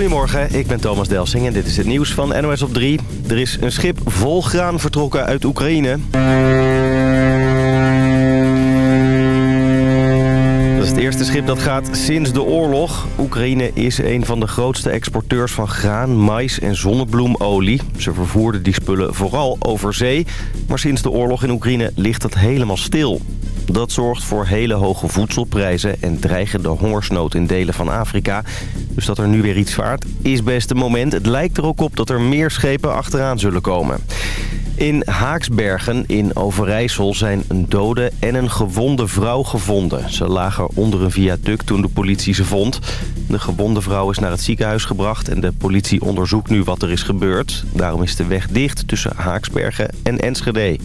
Goedemorgen, ik ben Thomas Delsing en dit is het nieuws van NOS op 3. Er is een schip vol graan vertrokken uit Oekraïne. Dat is het eerste schip dat gaat sinds de oorlog. Oekraïne is een van de grootste exporteurs van graan, mais en zonnebloemolie. Ze vervoerden die spullen vooral over zee. Maar sinds de oorlog in Oekraïne ligt dat helemaal stil. Dat zorgt voor hele hoge voedselprijzen en dreigende hongersnood in delen van Afrika. Dus dat er nu weer iets vaart is best een moment. Het lijkt er ook op dat er meer schepen achteraan zullen komen. In Haaksbergen in Overijssel zijn een dode en een gewonde vrouw gevonden. Ze lagen onder een viaduct toen de politie ze vond. De gewonde vrouw is naar het ziekenhuis gebracht en de politie onderzoekt nu wat er is gebeurd. Daarom is de weg dicht tussen Haaksbergen en Enschede.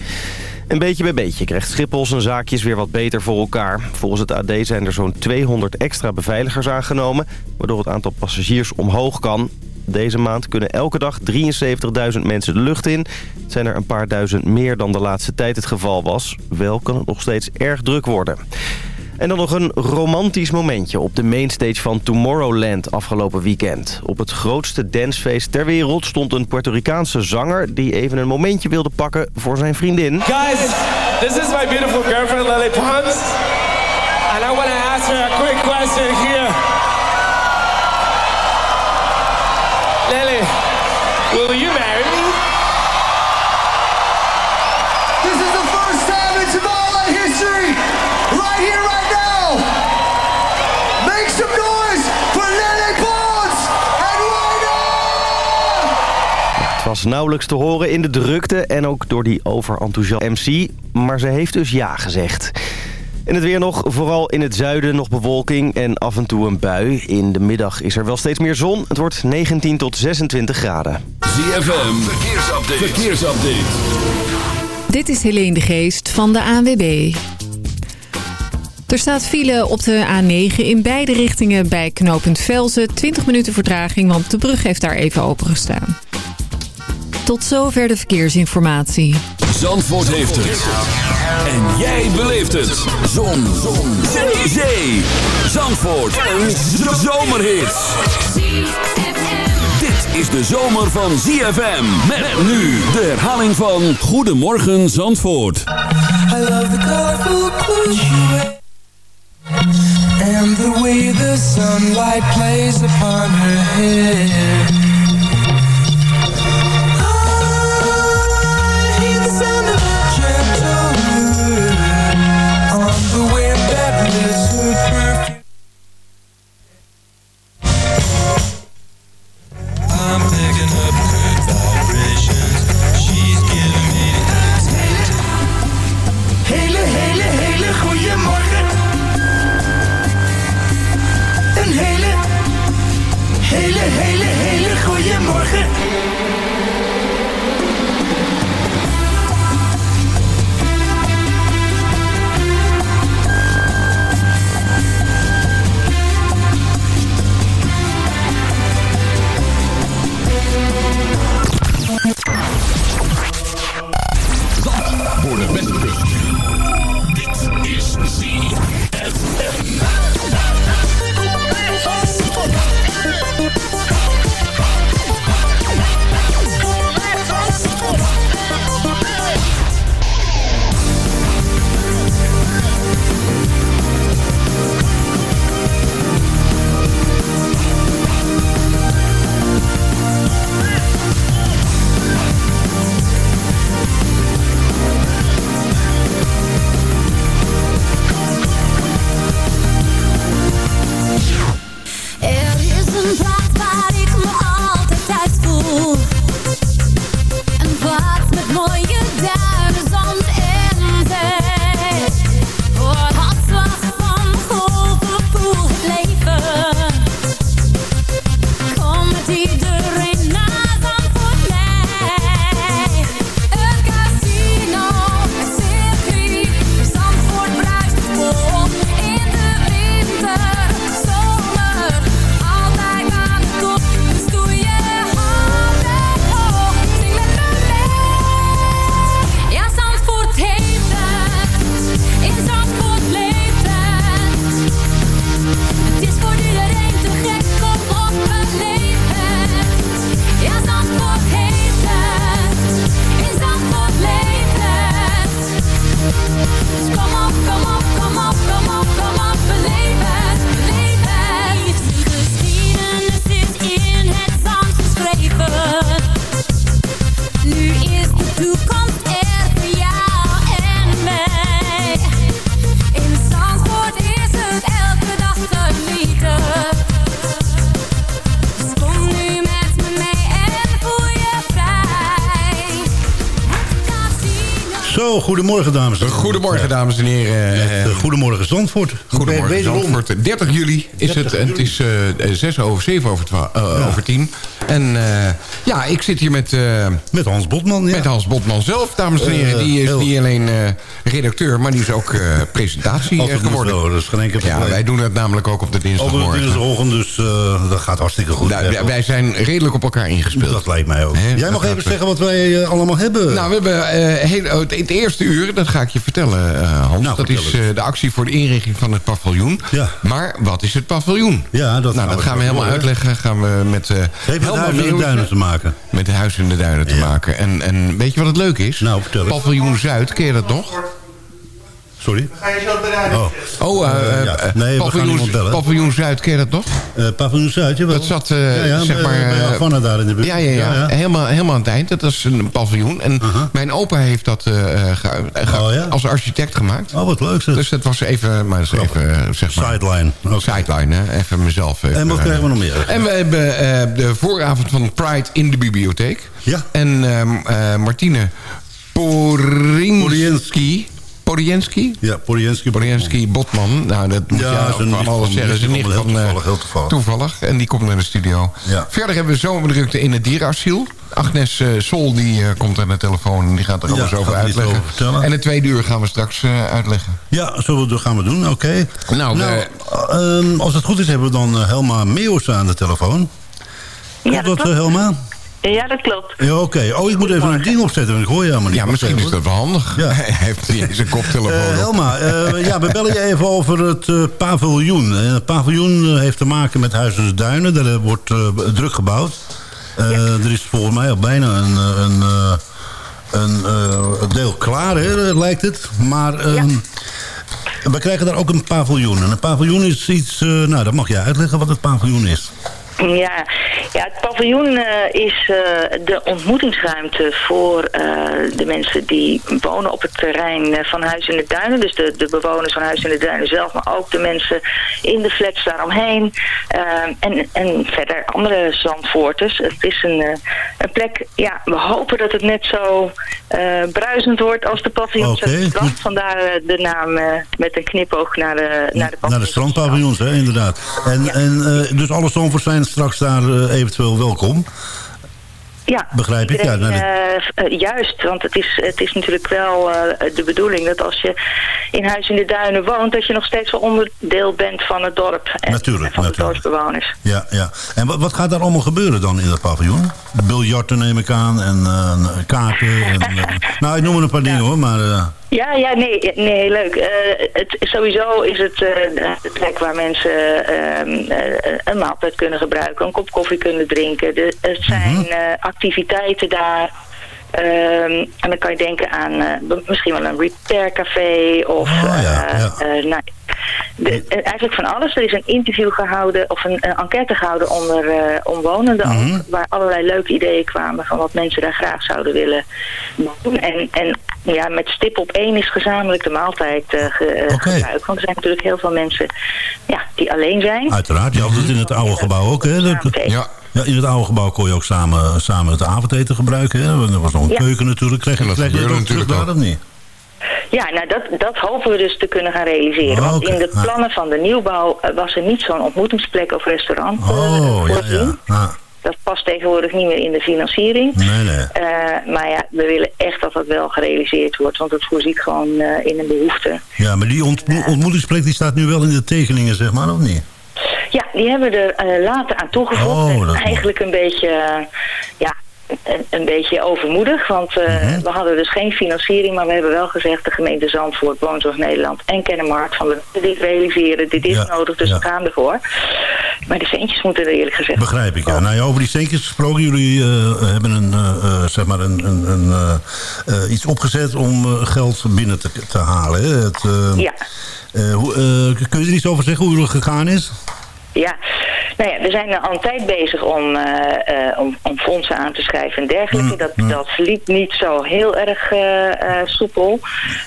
Een beetje bij beetje krijgt Schiphol zijn zaakjes weer wat beter voor elkaar. Volgens het AD zijn er zo'n 200 extra beveiligers aangenomen... waardoor het aantal passagiers omhoog kan. Deze maand kunnen elke dag 73.000 mensen de lucht in. Zijn er een paar duizend meer dan de laatste tijd het geval was. Wel kan het nog steeds erg druk worden. En dan nog een romantisch momentje op de mainstage van Tomorrowland afgelopen weekend. Op het grootste dancefeest ter wereld stond een Puerto Ricaanse zanger... die even een momentje wilde pakken voor zijn vriendin. Guys, this is my beautiful girlfriend Lily Pons. And I want to ask her a quick question here. Lily, will you was nauwelijks te horen in de drukte en ook door die overenthousiaste MC. Maar ze heeft dus ja gezegd. En het weer nog, vooral in het zuiden nog bewolking en af en toe een bui. In de middag is er wel steeds meer zon. Het wordt 19 tot 26 graden. ZFM, verkeersupdate. verkeersupdate. Dit is Helene de Geest van de ANWB. Er staat file op de A9 in beide richtingen bij knooppunt Velzen. 20 minuten vertraging, want de brug heeft daar even opengestaan. Tot zover de verkeersinformatie. Zandvoort heeft het. En jij beleeft het. Zon. Zon. Zee. Zee. Zandvoort. Een zomerhit. Dit is de zomer van ZFM. Met nu de herhaling van Goedemorgen Zandvoort. I love the colorful clothes you wear And the way the sunlight plays upon her hair goedemorgen dames en heren. Goedemorgen, dames en heren. Met, Eh, eh, goedemorgen Zandvoort. Goedemorgen, Wederom. Zandvoort. 30 juli is 30 het. En het is eh 6 over 7 over, over 10. En ja, ik zit hier met, Met Hans Botman, ja. met Hans Botman zelf, dames en heren. Die is niet alleen redacteur, maar die is ook presentatie geworden. dat is geen enkel Ja, wij doen het namelijk ook op de Over de dinsdagmorgen. dinsdagochtend, dus dat gaat hartstikke goed. Nou, wij, zijn redelijk op elkaar ingespeeld. dat lijkt mij ook. Jij mag even zeggen wat wij allemaal hebben. Nou, we hebben heel, het, het eerste uur, dat ga ik je vertellen, eh, Hans. Nou, dat vertel is eh, de actie voor de inrichting van het paviljoen. Ja. Maar wat is het paviljoen? Ja, dat nou, gaan dat we gaan we helemaal uitleggen. Gaan we met eh Het heeft met Huis in de Duinen te maken. Met het Huis in de Duinen te maken. En, en weet je wat het leuk is? Nou, vertel. Paviljoen Zuid, ken je dat nog? Sorry? Oh, Oh, eh, Eh, ja. Nee, we gaan paviljoen, Zuid, ken je dat nog? eh Paviljoen Zuid, jawel. Dat zat, zeg maar, bij Havana daar in de buurt. Ja, ja, ja. Helemaal, helemaal aan het eind. Dat is een paviljoen. En mijn opa heeft dat eh, eh, ge- ge- Oh, ja? als architect gemaakt. Oh, wat leuk zeg. Dus dat was even, maar dat is even zeg maar, Sideline. Oké. sideline, hè? even mezelf. Even, En wat krijgen we nog meer? En we hebben eh, de vooravond van Pride in de bibliotheek. Ja. En ehm, eh, Martine Porinski. Porienski? Ja. Porienski Botman. Nou, dat moet Ja, je is van nicht alles van- zeggen. Is een nicht nicht van- heel eh, toevallig, heel toevallig. toevallig. En die komt naar de studio. Ja. Verder hebben we zomerdrukte in het dierenasiel. Agnes eh, Sol die, eh, komt aan de telefoon en die gaat er Ja, alles over er uitleggen. over en de tweede uur gaan we straks eh, uitleggen. Ja, zo gaan we doen, oké. Nou, Nou, ehm, als het goed is hebben we dan eh, Helma Meeuwse aan de telefoon. Klopt Ja, dat, dat eh, klopt. Helma? Ja, dat klopt. Ja, oké. Oh, ik moet even een ding opzetten, want ik hoor je helemaal niet. Ja, misschien is dat wel handig. Ja. Hij heeft niet eens een koptelefoon Eh, op. Helma, eh, ja, we bellen je even over het eh, paviljoen. Eh, het paviljoen eh, heeft te maken met de Duinen. Daar eh, wordt eh, druk gebouwd. Eh, Er is volgens mij al bijna een, eh, een, eh, een, eh, deel klaar, hè, lijkt het. Maar ehm, we krijgen daar ook een paviljoen. En een paviljoen is iets... eh, nou, dat mag jij uitleggen wat het paviljoen is. Ja, ja het paviljoen eh, is eh, de ontmoetingsruimte voor eh, de mensen die wonen op het terrein van Huis in de Duinen. Dus de, de bewoners van Huis in de Duinen zelf, maar ook de mensen in de flats daaromheen. En, en verder andere Zandvoorters. Het is een, een plek, ja, we hopen dat het net zo bruisend wordt als de paviljoens goed. Vandaar de naam met een knipoog naar de, naar de Naar de paviljoens. strandpaviljoens, hè, inderdaad. En, Ja. en, dus alle Zandvoorts zijn straks daar eh, eventueel welkom. Ja, Begrijp ik, ja, iedereen, nou, eh, eh, juist, want het is, het is natuurlijk wel de bedoeling dat als je in Huis in de Duinen woont, dat je nog steeds wel onderdeel bent van het dorp en Natuurlijk, van natuurlijk. de dorpsbewoners. Ja, ja. En wat, wat gaat daar allemaal gebeuren dan in dat paviljoen? Biljarten neem ik aan en kaarten. En, nou, ik noem er een paar dingen hoor, maar... Ja, ja, nee, nee leuk. Eh, het, sowieso is het de plek waar mensen eh, een maaltijd kunnen gebruiken, een kop koffie kunnen drinken. De, het zijn Mhm. activiteiten daar. Ehm, en dan kan je denken aan eh, misschien wel een repaircafé of Oh, ja, eh, ja. eh, nou, de, eigenlijk van alles. Er is een interview gehouden of een, een enquête gehouden onder eh, omwonenden Mhm. ook, waar allerlei leuke ideeën kwamen van wat mensen daar graag zouden willen doen. En, en ja, met stip op één is gezamenlijk de maaltijd eh ge, gebruikt. Want er zijn natuurlijk heel veel mensen ja, die alleen zijn. uiteraard, je had het in het oude gebouw ook. Hè? Ja, ja, in het oude gebouw kon je ook samen, samen het avondeten gebruiken. Hè? Er was nog een Ja. keuken natuurlijk. Krijg je, dat krijg je dat ook terug natuurlijk daar of niet? Ja, nou dat, dat hopen we dus te kunnen gaan realiseren. Oh, Want in de plannen van de nieuwbouw eh, was er niet zo'n ontmoetingsplek of restaurant eh, Oh, ja, voorzien. ja. Ah, Dat past tegenwoordig niet meer in de financiering. nee, nee. Eh, maar ja, we willen echt dat dat wel gerealiseerd wordt. Want het voorziet gewoon eh, in een behoefte. Ja, maar die ontmo ontmoetingsplek die staat nu wel in de tekeningen, zeg maar, of niet? Ja, die hebben we er eh, later aan toegevoegd. Oh, En is mooi. eigenlijk een beetje, eh, ja, een, een beetje overmoedig. Want eh, Mhm. we hadden dus geen financiering. Maar we hebben wel gezegd, de gemeente Zandvoort, Woonzorg Nederland en Kennemark. Van we willen dit realiseren, dit is Ja, nodig, dus ja. we gaan ervoor. Maar de centjes moeten er eerlijk gezegd Begrijp ik, ja. Oh. Nou ja, over die steentjes gesproken. Jullie eh, hebben een, eh, zeg maar een, een, een, iets opgezet om geld binnen te, te halen. Hè? Het, Ja. hoe, kun je er iets over zeggen hoe het gegaan is? Ja, nou ja, we zijn al een tijd bezig om, eh, eh, om, om fondsen aan te schrijven en dergelijke. Mm, dat, mm. dat liep niet zo heel erg eh, soepel.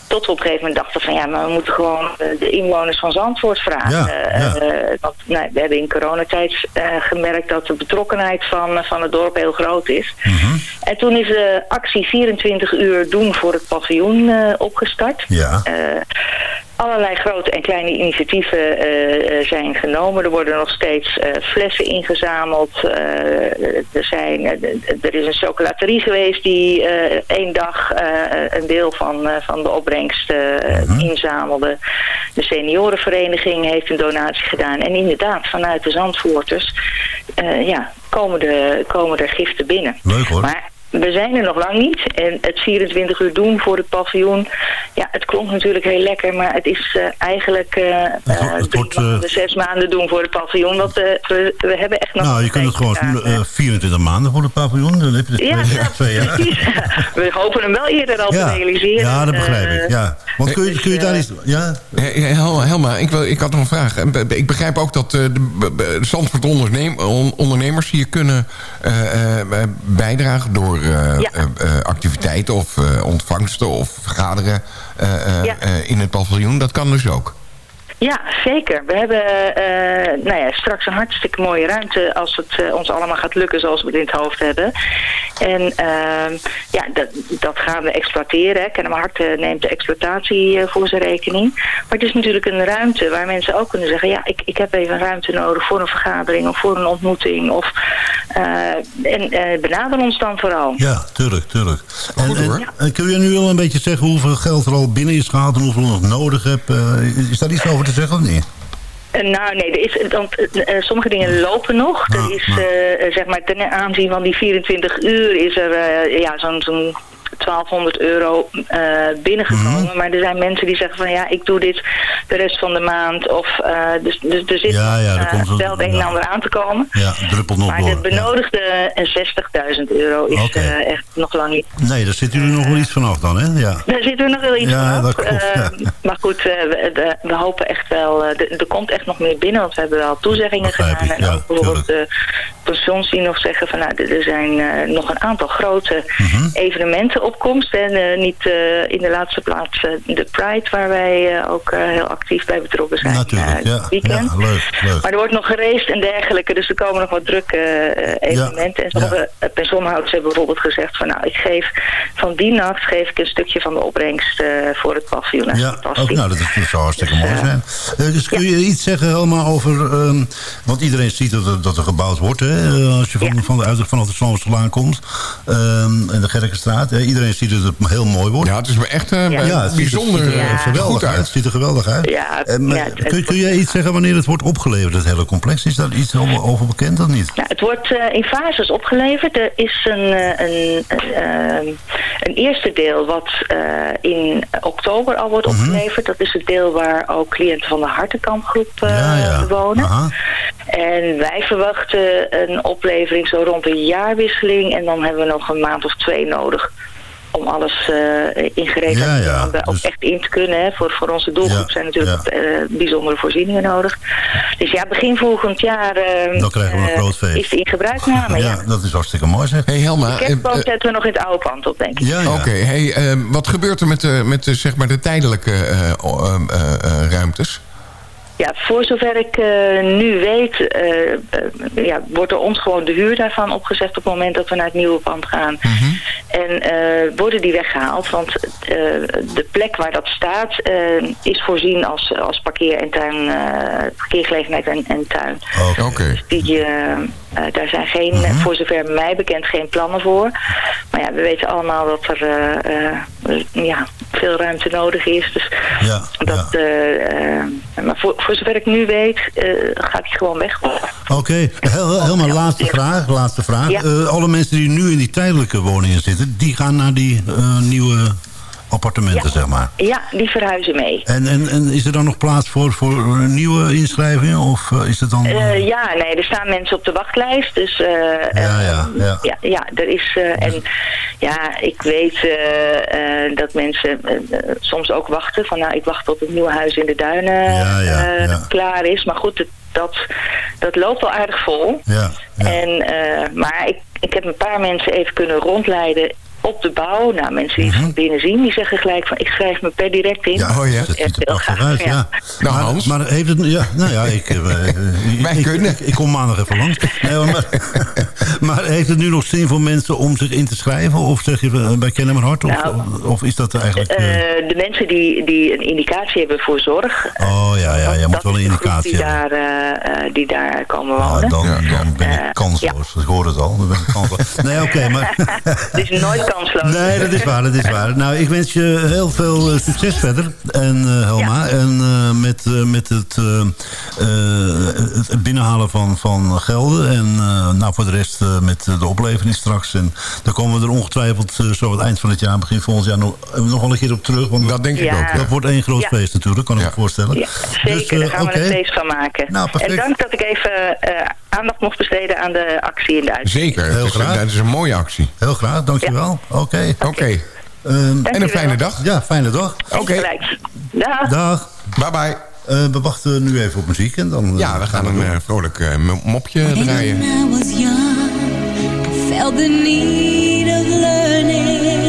Tot we op een gegeven moment dachten van ja, maar we moeten gewoon de inwoners van Zandvoort vragen. Ja, ja. Want nou, we hebben in coronatijd gemerkt dat de betrokkenheid van, van het dorp heel groot is. Mhm. En toen is de actie 24 uur doen voor het paviljoen opgestart. Ja. Allerlei grote en kleine initiatieven eh, eh, zijn genomen. Er worden nog steeds eh, flessen ingezameld. Er, zijn, er is een chocolaterie geweest die één dag een deel van, van de opbrengst eh, inzamelde. De seniorenvereniging heeft een donatie gedaan. En inderdaad, vanuit de Zandvoorters ja, komen, de, komen er giften binnen. Leuk hoor. Maar we zijn er nog lang niet. En het 24 uur doen voor het paviljoen. Ja, het klonk natuurlijk heel lekker. Maar het is eh, eigenlijk eh Het wordt- eh, het wordt, eh, maanden, zes maanden doen voor het paviljoen. Want we, we hebben echt nog Nou, je kunt het gewoon tijdje gedaan, eh, 24 maanden voor het paviljoen. Dan heb je Ja, twee, ja, twee jaar. precies. We hopen hem wel eerder al Ja. te realiseren. ja, dat begrijp ik. Ja. Want kun je, kun je daar iets... Ja? Hel- Helma, ik, wil, ik had nog een vraag. Ik begrijp ook dat eh, de, de Zandvoort ondernemers hier kunnen eh, eh, bijdragen door eh, Ja. eh, eh, activiteiten of ontvangsten of vergaderen in het paviljoen. Dat kan dus ook. Ja, zeker. We hebben eh, nou ja, straks een hartstikke mooie ruimte als het eh, ons allemaal gaat lukken zoals we het in het hoofd hebben. En ehm, ja, dat, dat gaan we exploiteren. hè. Kennemer Hart eh, neemt de exploitatie voor zijn rekening. Maar het is natuurlijk een ruimte waar mensen ook kunnen zeggen... ja, ik, ik heb even een ruimte nodig voor een vergadering of voor een ontmoeting. Of, eh, en eh, benader ons dan vooral. Ja, tuurlijk, tuurlijk. En, Goed, en- hoor. en kun je nu al een beetje zeggen hoeveel geld er al binnen is gehaald... en hoeveel je nog nodig hebt? Eh, is daar iets over te zeggen of niet? Eh, Nou, nee, er is, want, eh, eh, sommige dingen lopen nog. Ja, er is, eh, eh, zeg maar, ten aanzien van die 24 uur is er ja, zo'n zo'n 1200 euro eh, binnengekomen. Mhm. Maar er zijn mensen die zeggen van ja, ik doe dit de rest van de maand. Of, eh, dus, dus er zit Ja, ja, er eh, wel het een en ander aan te komen. Ja, druppelt nog Maar door. de benodigde eh, 60.000 euro is echt nog lang niet. Nee, daar zit u er nog wel iets vanaf dan, hè? Ja. Daar zitten we nog wel iets Ja, vanaf. Maar goed, we, we, we hopen echt wel... er- komt echt nog meer binnen, want we hebben wel toezeggingen gedaan. en ja, ook bijvoorbeeld de pensions die nog zeggen van... nou, er zijn eh, nog een aantal grote Mhm. evenementen op komst. En eh, niet eh, in de laatste plaats de Pride, waar wij ook heel actief bij betrokken zijn. Natuurlijk, ja. weekend. ja. Leuk, leuk. Maar er wordt nog geraced en dergelijke, dus er komen nog wat drukke evenementen. en sommige eh, pensioenhouders hebben bijvoorbeeld gezegd van nou, ik geef van die nacht geef ik een stukje van de opbrengst voor het paviljoen. Is Ja, ook, nou, dat, is- dat zou hartstikke Dus, mooi zijn. Dus kun je iets zeggen helemaal over... ehm, want iedereen ziet dat er, dat er gebouwd wordt, hè, eh, als je van, Ja. van de, uit, vanaf de Sloomsterlaan komt. ehm, en de Gerkenstraat. hè. iedereen ziet dat het heel mooi wordt. Ja, het is me echt eh, Ja. Ja, het er- bijzonder ziet er, eh, Ja. geweldig uit. Het ziet er geweldig uit. Ja, maar ja, het- kun, jij iets zeggen wanneer het wordt opgeleverd, het hele complex? Is daar iets over, over bekend of niet? Nou, het wordt eh, in fases opgeleverd. Er is een, eh, een, een, een eerste deel wat eh, in oktober al wordt Mhm. opgeleverd. Dat is het deel waar ook cliënten van de Hartenkampgroep eh, ja, ja. wonen. Aha. En wij verwachten een oplevering zo rond de jaarwisseling. En dan hebben we nog een maand of twee nodig om alles eh ingereed te Ja, ja, Om ook dus- echt in te kunnen. Hè. Voor, voor onze doelgroep Ja, zijn natuurlijk ja. eh, bijzondere voorzieningen nodig. Dus ja, begin volgend jaar eh, Dan krijgen we een eh, groot feest. is die in gebruikname. ja, Ja. dat is hartstikke mooi zeg. Hey Helma, De kerstboom eh, eh, zetten we nog in het oude pand op, denk ik. Ja, ja. Oké, hey, eh, wat gebeurt er met de, met de, zeg maar de tijdelijke eh, ehm, eh, eh, ruimtes? Ja, voor zover ik eh, nu weet, eh, eh, ja, wordt er ons gewoon de huur daarvan opgezegd op het moment dat we naar het nieuwe pand gaan. En eh, worden die weggehaald, want de plek waar dat staat is voorzien als, als parkeer- en tuin, parkeergelegenheid en, en tuin. Oké. Oké. Die, eh, daar zijn geen, Mhm. voor zover mij bekend, geen plannen voor. Maar ja, we weten allemaal dat er eh, eh, ja, veel ruimte nodig is. Dus Ja, dat, ja. maar voor, voor zover ik nu weet, gaat hij gewoon weg. Oké, Hel- helemaal laatste vraag. Laatste vraag. Alle mensen die nu in die tijdelijke woningen zitten... die gaan naar die nieuwe appartementen, Ja. zeg maar. Ja, die verhuizen mee. En, en, en is er dan nog plaats voor, voor een nieuwe inschrijvingen? Of eh, is het dan... eh, ja, nee, er staan mensen op de wachtlijst. Dus eh, Ja, ja, ja. ja, ja, er is. en ja, ik weet dat mensen soms ook wachten. Van nou, ik wacht tot het nieuwe huis in de duinen Ja, klaar is. Maar goed, het, dat, dat loopt al aardig vol. Ja, ja. En, maar ik, ik heb een paar mensen even kunnen rondleiden op de bouw. Nou, mensen die het van binnen zien, die zeggen gelijk van... ik schrijf me per direct in. Ja, Oh ja. dat Echt ziet er prachtig uit, ja. ja. Nou, maar, Hans. Maar heeft het... Ja, nou ja, ik, eh, Wij ik, kunnen. Ik, ik kom maandag even langs. Nee, maar, maar heeft het nu nog zin voor mensen om zich in te schrijven? Of zeg je eh, bij Kennemerhart? Of, Nou, of is dat eigenlijk... Eh, eh, de mensen die, die een indicatie hebben voor zorg... oh ja, ja, je moet wel een indicatie die hebben. daar, eh, die daar komen Ja, wonen. dan, dan ben ik kansloos. Ik hoor het al. Dan ben ik kansloos. Nee, oké, maar... Het is nooit kansloos. Nee, dat is waar, dat is waar. Nou, ik wens je heel veel eh, succes verder. En eh, Helma. En eh, met, eh, met het, eh, eh, het binnenhalen van, van gelden. En eh, nou, voor de rest eh, met de oplevering straks. En dan komen we er ongetwijfeld zo aan het eind van het jaar, begin volgend jaar nog, nog wel een keer op terug. Want Dat denk ik Ja. ook. dat wordt één groot Ja. feest natuurlijk, kan ik Ja. me voorstellen. Ja, zeker. Dus, eh, Daar gaan we een feest van maken. Nou, perfect. en dank dat ik even eh, aandacht mocht besteden aan de actie in de uitzending. Zeker. Heel graag. dat is een mooie actie. Heel graag, dankjewel. Oké. Oké. Ehm, En een fijne dag. ja, fijne dag. Oké. Gelijk. Dag. Dag. Bye bye. Eh, we wachten nu even op muziek. En dan, eh, Ja, we gaan een eh, vrolijk eh, mo- mopje draaien. When I was young, I felt the need of learning.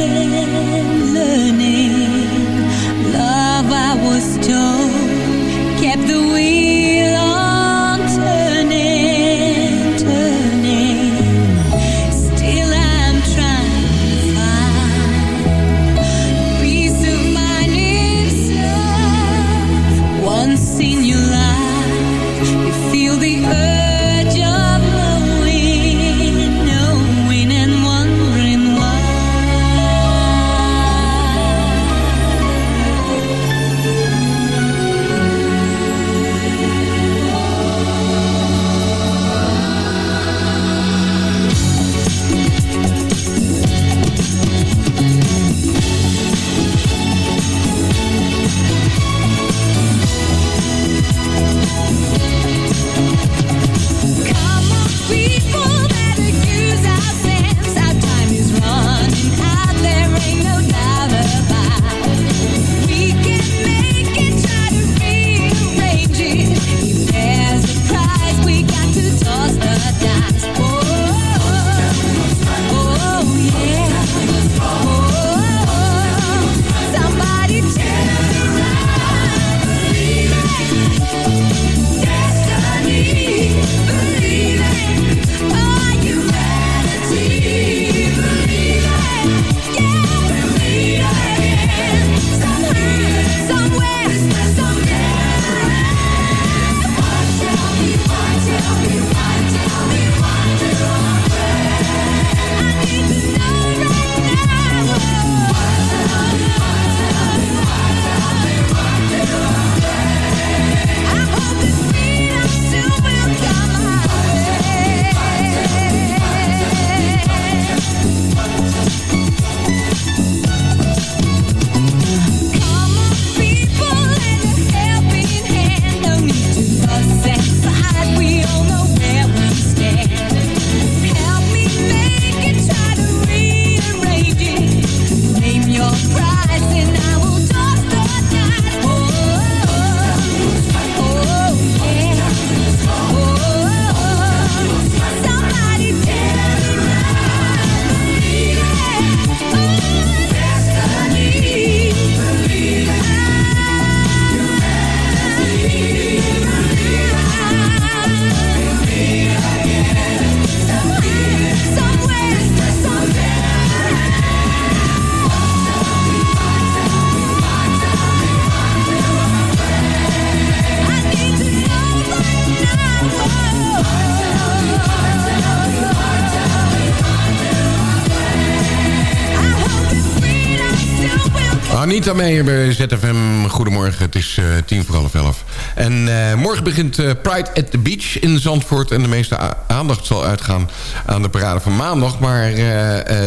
Meijer bij ZFM. Goedemorgen, het is eh, tien voor half elf. En eh, morgen begint eh, Pride at the Beach in Zandvoort. En de meeste aandacht zal uitgaan aan de parade van maandag. Maar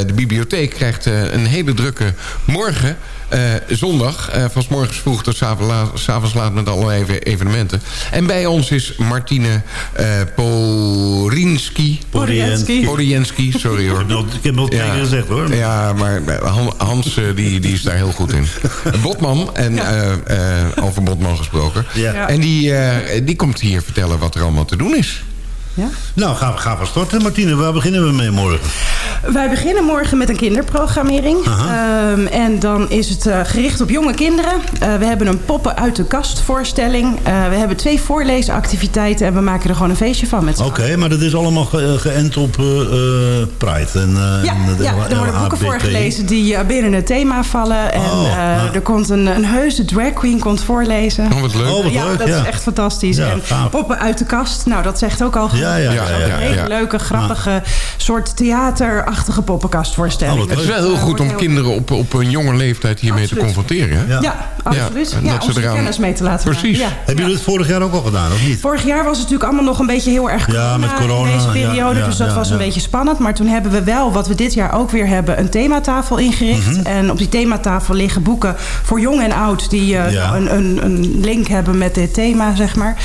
de bibliotheek krijgt een hele drukke morgen. Eh, zondag. eh, van 's morgens vroeg tot 's avonds laat, laat met allerlei even- evenementen. En bij ons is Martine eh Porinski. Porienski. Porienski, sorry hoor. Ik heb wel tegen gezegd, hoor. Ja, maar Han- Hans die, die is daar heel goed in. Botman, en eh, eh, over Botman gesproken. Ja. Ja. En die, eh, die komt hier vertellen wat er allemaal te doen is. Nou, gaan we, gaan we starten, Martine. Waar beginnen we mee morgen? Wij beginnen morgen met een kinderprogrammering. Ehm, en dan is het eh, gericht op jonge kinderen. Eh, we hebben een poppen uit de kast voorstelling. Eh, we hebben twee voorlezenactiviteiten en we maken er gewoon een feestje van met z'n Oké, maar dat is allemaal ge- geënt op eh, eh, Pride. En, eh, Ja, en de ja, er worden boeken voorgelezen die eh, binnen het thema vallen. En Oh, eh, nou. er komt een, een heuse drag queen komt voorlezen. Oh, wat leuk. Oh, wat ja, dat ja. is echt fantastisch. Ja, en poppen uit de kast, nou dat zegt ook al genoeg. Ja, ja, ja, ja, een hele leuke, grappige soort theaterachtige poppenkastvoorstelling. Oh, Het is wel heel goed om heel- kinderen op, op een jonge leeftijd hiermee te confronteren. Hè? Ja. Ja, absoluut. en Ja, dat ze om ze eraan- kennis mee te laten Precies. Hebben jullie het vorig jaar ook al gedaan, of niet? Vorig jaar was het natuurlijk allemaal nog een beetje heel erg corona, Ja, met corona, in deze periode. ja, dus dat ja, was een beetje spannend. Maar toen hebben we wel, wat we dit jaar ook weer hebben, een thematafel ingericht. Mhm. En op die thematafel liggen boeken voor jong en oud... die eh, Ja. een, een, een link hebben met dit thema, zeg maar.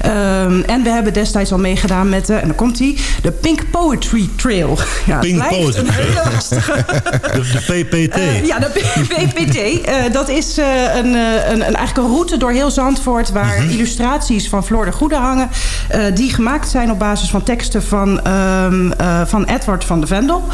Ehm, en we hebben destijds al meegedaan met, de, en dan komt die, de Pink Poetry Trail. Ja, Pink Poetry een hele lastige De, de PPT. eh, ja, de PPT. eh, dat is eh, een, een, een, eigenlijk een route door heel Zandvoort... waar Mhm. illustraties van Floor de Goede hangen... die gemaakt zijn op basis van teksten van, ehm, eh, van Edward van de Vendel.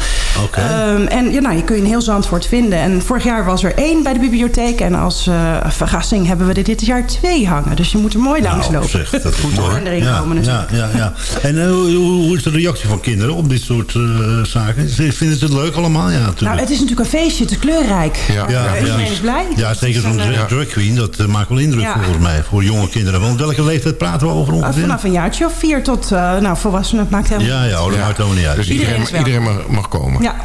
Oké. Ehm, en ja, nou, je kun je in heel Zandvoort vinden. En vorig jaar was er één bij de bibliotheek. En als verrassing hebben we er dit jaar twee hangen. Dus je moet er mooi langs Nou, lopen. zeg, dat goed hoor. En erin ja, komen ja, ja, ja. En eh, hoe, hoe is de reactie van kinderen op dit soort eh, zaken? Vinden ze het leuk allemaal? Ja, natuurlijk. Nou, het is natuurlijk een feestje. Het is kleurrijk. Ja. Ja, Eh, ja. Iedereen is blij. Ja, Dus zeker zo'n een, eh, drag queen, dat eh, maakt wel indruk Ja. volgens mij. Voor jonge kinderen. Want welke leeftijd praten we over Uh, ongeveer? vanaf een jaartje of vier tot uh, nou, volwassenen. Het maakt helemaal Ja, ja, dat Ja. maakt helemaal niet uit. Dus Iedereen iedereen, is iedereen, mag, mag komen. Ja.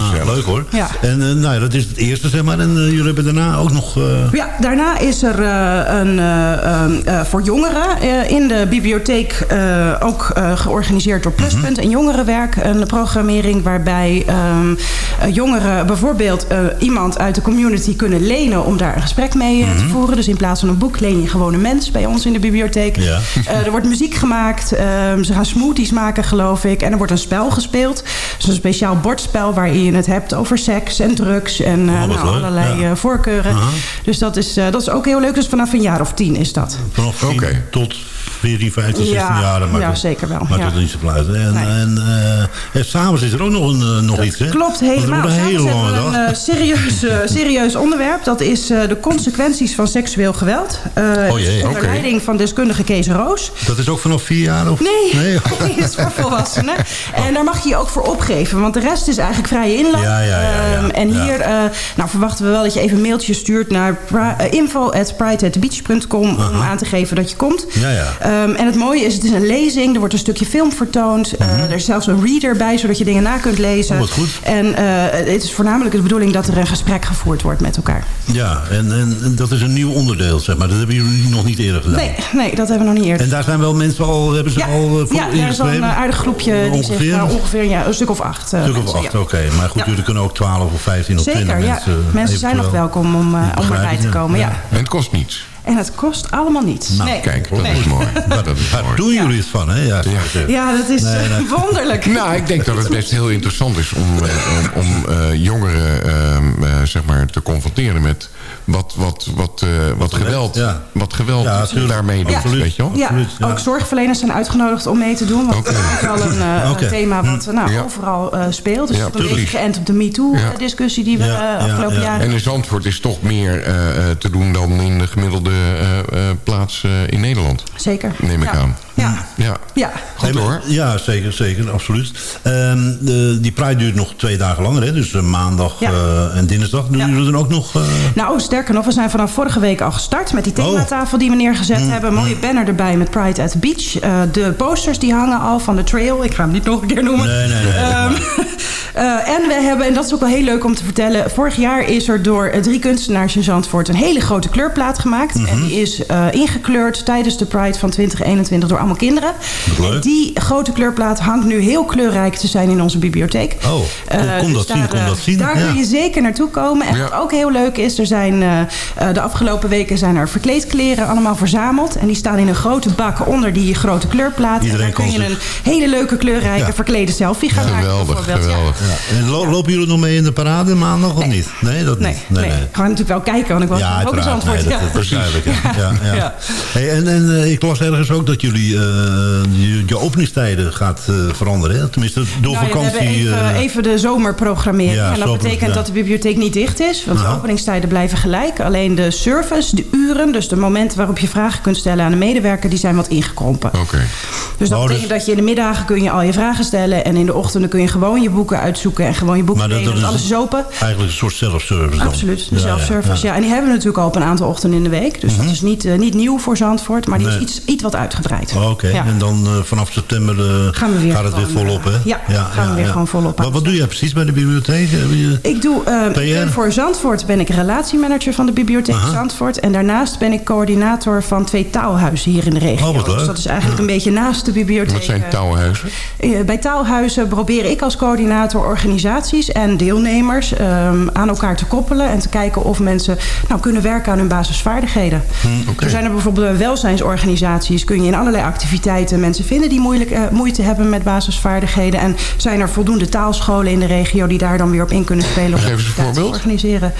Gezellig. Ah, leuk hoor. Ja. En eh, nou, ja, dat is het eerste, zeg maar. En eh, jullie hebben daarna ook nog... eh, Ja, daarna is er eh, een, eh, ehm, eh, voor jongeren eh, in de bibliotheek eh, ook eh, georganiseerd door Pluspunt en Jongerenwerk. Een programmering waarbij ehm, eh, jongeren bijvoorbeeld eh, iemand uit de community kunnen lenen om daar een gesprek mee te voeren. Dus in plaats van een boek leen je gewoon een mens bij ons in de bibliotheek. Ja. Eh, er wordt muziek gemaakt. ehm, ze gaan smoothies maken, geloof ik. En er wordt een spel gespeeld. Dus een speciaal bordspel waarin je het hebt over seks en drugs en eh, Oh, nou, allerlei Ja. eh, voorkeuren. Dus dat is, eh, dat is ook heel leuk. Dus vanaf een jaar of tien is dat. Vanaf 10 Oké. tot 14, 15, 16 Ja, jaar. dat maakt ja, zeker wel, Maakt ja. het niet zo fluiten. En, Nee. en, eh, en s'avonds is er ook nog, een, eh, nog iets, hè? Klopt, helemaal. Wordt een hele S'avonds lange hebben we dag. een eh, serieus, eh, serieus onderwerp. Dat is eh, de consequenties van seksueel geweld. Eh, Oh jee, Onder leiding van deskundige Kees Roos. Dat is ook vanaf 4 jaar? Of? Nee, nee? nee, dat is voor volwassenen. En daar mag je je ook voor opgeven. Want de rest is eigenlijk vrije inloop. Ja, ja, ja, ja. Ehm, en Ja. hier eh, nou, verwachten we wel dat je even een mailtje stuurt naar info.prideatthebeach.com om aan te geven dat je komt. Ja, ja. Ehm, en het mooie is, het is een lezing. Er wordt een stukje film vertoond. Eh, er is zelfs een reader bij, zodat je dingen na kunt lezen. Mhm. Oh, wat goed. En eh, het is voornamelijk de bedoeling dat er een gesprek gevoerd wordt met elkaar. Ja, en, en, en dat is een nieuw onderdeel, zeg maar. Dat hebben jullie nog niet eerder gedaan. Nee, nee, dat hebben we nog niet eerder. En daar zijn wel mensen al, hebben ze Ja, al uh, voor ja, er is al een eh, aardig groepje die zich nou, ongeveer ja, een stuk of acht. eh, Een stuk of mensen, acht, ja. oké. Maar goed, Ja. jullie kunnen ook 12 of 15 of 20 Zeker, ja. mensen... Mensen zijn nog welkom om, eh, om erbij te komen. Ja. Ja. En het kost niets. En het kost allemaal niets. Nou, nee. Kijk, dat Nee. is mooi. Dat is Waar mooi. doen jullie het van, hè? Ja, ja. Ja, dat is Nee, nee. wonderlijk. Nou, ik denk dat het best heel interessant is om, eh, om, om eh, jongeren ehm, eh, zeg maar te confronteren met wat, wat, wat, eh, wat geweld, Ja. wat geweld Ja, daarmee doet. Ja. Weet je wel? Ja, Absoluut, ja. ook zorgverleners zijn uitgenodigd om mee te doen. Want Oké. dat is wel een eh, Oké. thema wat eh, nou, Ja. overal eh, speelt. Dus Ja, een beetje geënt op de Ja. MeToo-discussie die we afgelopen ja. jaren... En in Zandvoort is toch meer eh, eh, te doen dan in de gemiddelde plaats eh, in Nederland. Zeker. Neem ik ja. aan. Ja. Ja, Ja. goed hoor. Ja, zeker, zeker, absoluut. Ehm, de, die Pride duurt nog twee dagen langer, hè? Dus eh, maandag Ja. eh, en dinsdag. Doen Ja. jullie dan ook nog... eh, Nou, sterker nog, we zijn vanaf vorige week al gestart met die Oh. thematafel die we neergezet Mm, hebben. Een mooie banner erbij met Pride at the Beach. Eh, de posters die hangen al van de trail. Ik ga hem niet nog een keer noemen. Nee, nee, nee. Ehm, eh, en we hebben, en dat is ook wel heel leuk om te vertellen... vorig jaar is er door drie kunstenaars in Zandvoort... een hele grote kleurplaat gemaakt. En die is eh, ingekleurd tijdens de Pride van 2021 door allemaal kinderen. Leuk. Die grote kleurplaat hangt nu heel kleurrijk te zijn in onze bibliotheek. Oh, Eh, kom, kom dus dat zien, daar, kom eh, dat zien. Daar ja. kun je zeker naartoe komen. En wat ook heel leuk is, er zijn eh, eh, de afgelopen weken zijn er verkleedkleren allemaal verzameld. En die staan in een grote bak onder die grote kleurplaat. Iedereen en daar kun kan je een hele leuke kleurrijke Ja. verklede selfie gaan maken. Geweldig, geweldig. En lo- lopen jullie nog mee in de parade maandag of niet? Nee, dat Nee, niet. nee, We gaan natuurlijk wel kijken, want ik was Ja, ook eens antwoord. Nee, ja. dat, is duidelijk. Ja. Ja. Hey, en en eh, ik las ergens ook dat jullie eh, je, je openingstijden gaat eh, veranderen. Hè? Tenminste, door Nou vakantie... even, eh, even de zomerprogrammering. Ja, en dat zomer, betekent ja. dat de bibliotheek niet dicht is. Want de Aha. openingstijden blijven gelijk. Alleen de service, de uren, dus de momenten waarop je vragen kunt stellen aan de medewerker... die zijn wat ingekrompen. Oké. Dus dat Oh, betekent dus- dat je in de middagen kun je al je vragen stellen... en in de ochtenden kun je gewoon je boeken uitzoeken... en gewoon je boeken Maar dat- delen. dat is- alles is open. Eigenlijk een soort self-service dan. Absoluut, de Ja, zelfservice. Ja. En die hebben we natuurlijk al op een aantal ochtenden in de week. Dus dat is niet, eh, niet nieuw voor Zandvoort, maar die Nee. is iets, iets wat uitgebreid. Oh, Oké, Ja. en dan eh, vanaf september eh, Gaan we weer gaat het weer gewoon, volop, hè? eh, ja, gaan we weer gewoon volop Wat, wat doe jij precies bij de bibliotheek? Je- Ik doe PR? ik voor Zandvoort ben ik relatiemanager van de bibliotheek Aha. Zandvoort. En daarnaast ben ik coördinator van twee taalhuizen hier in de regio. Oh, wat leuk. dus dat is eigenlijk een beetje naast de bibliotheek. Wat zijn touwhuizen? eh, Bij taalhuizen probeer ik als coördinator organisaties en deelnemers ehm, aan elkaar te koppelen. En te kijken of mensen nou, kunnen werken aan hun basisvaardigheden. Oké. Er zijn er bijvoorbeeld welzijnsorganisaties. Kun je in allerlei activiteiten mensen vinden die moeilijk, eh, moeite hebben met basisvaardigheden. En zijn er voldoende taalscholen in de regio die daar dan weer op in kunnen spelen. Geef eens een voorbeeld. organiseren.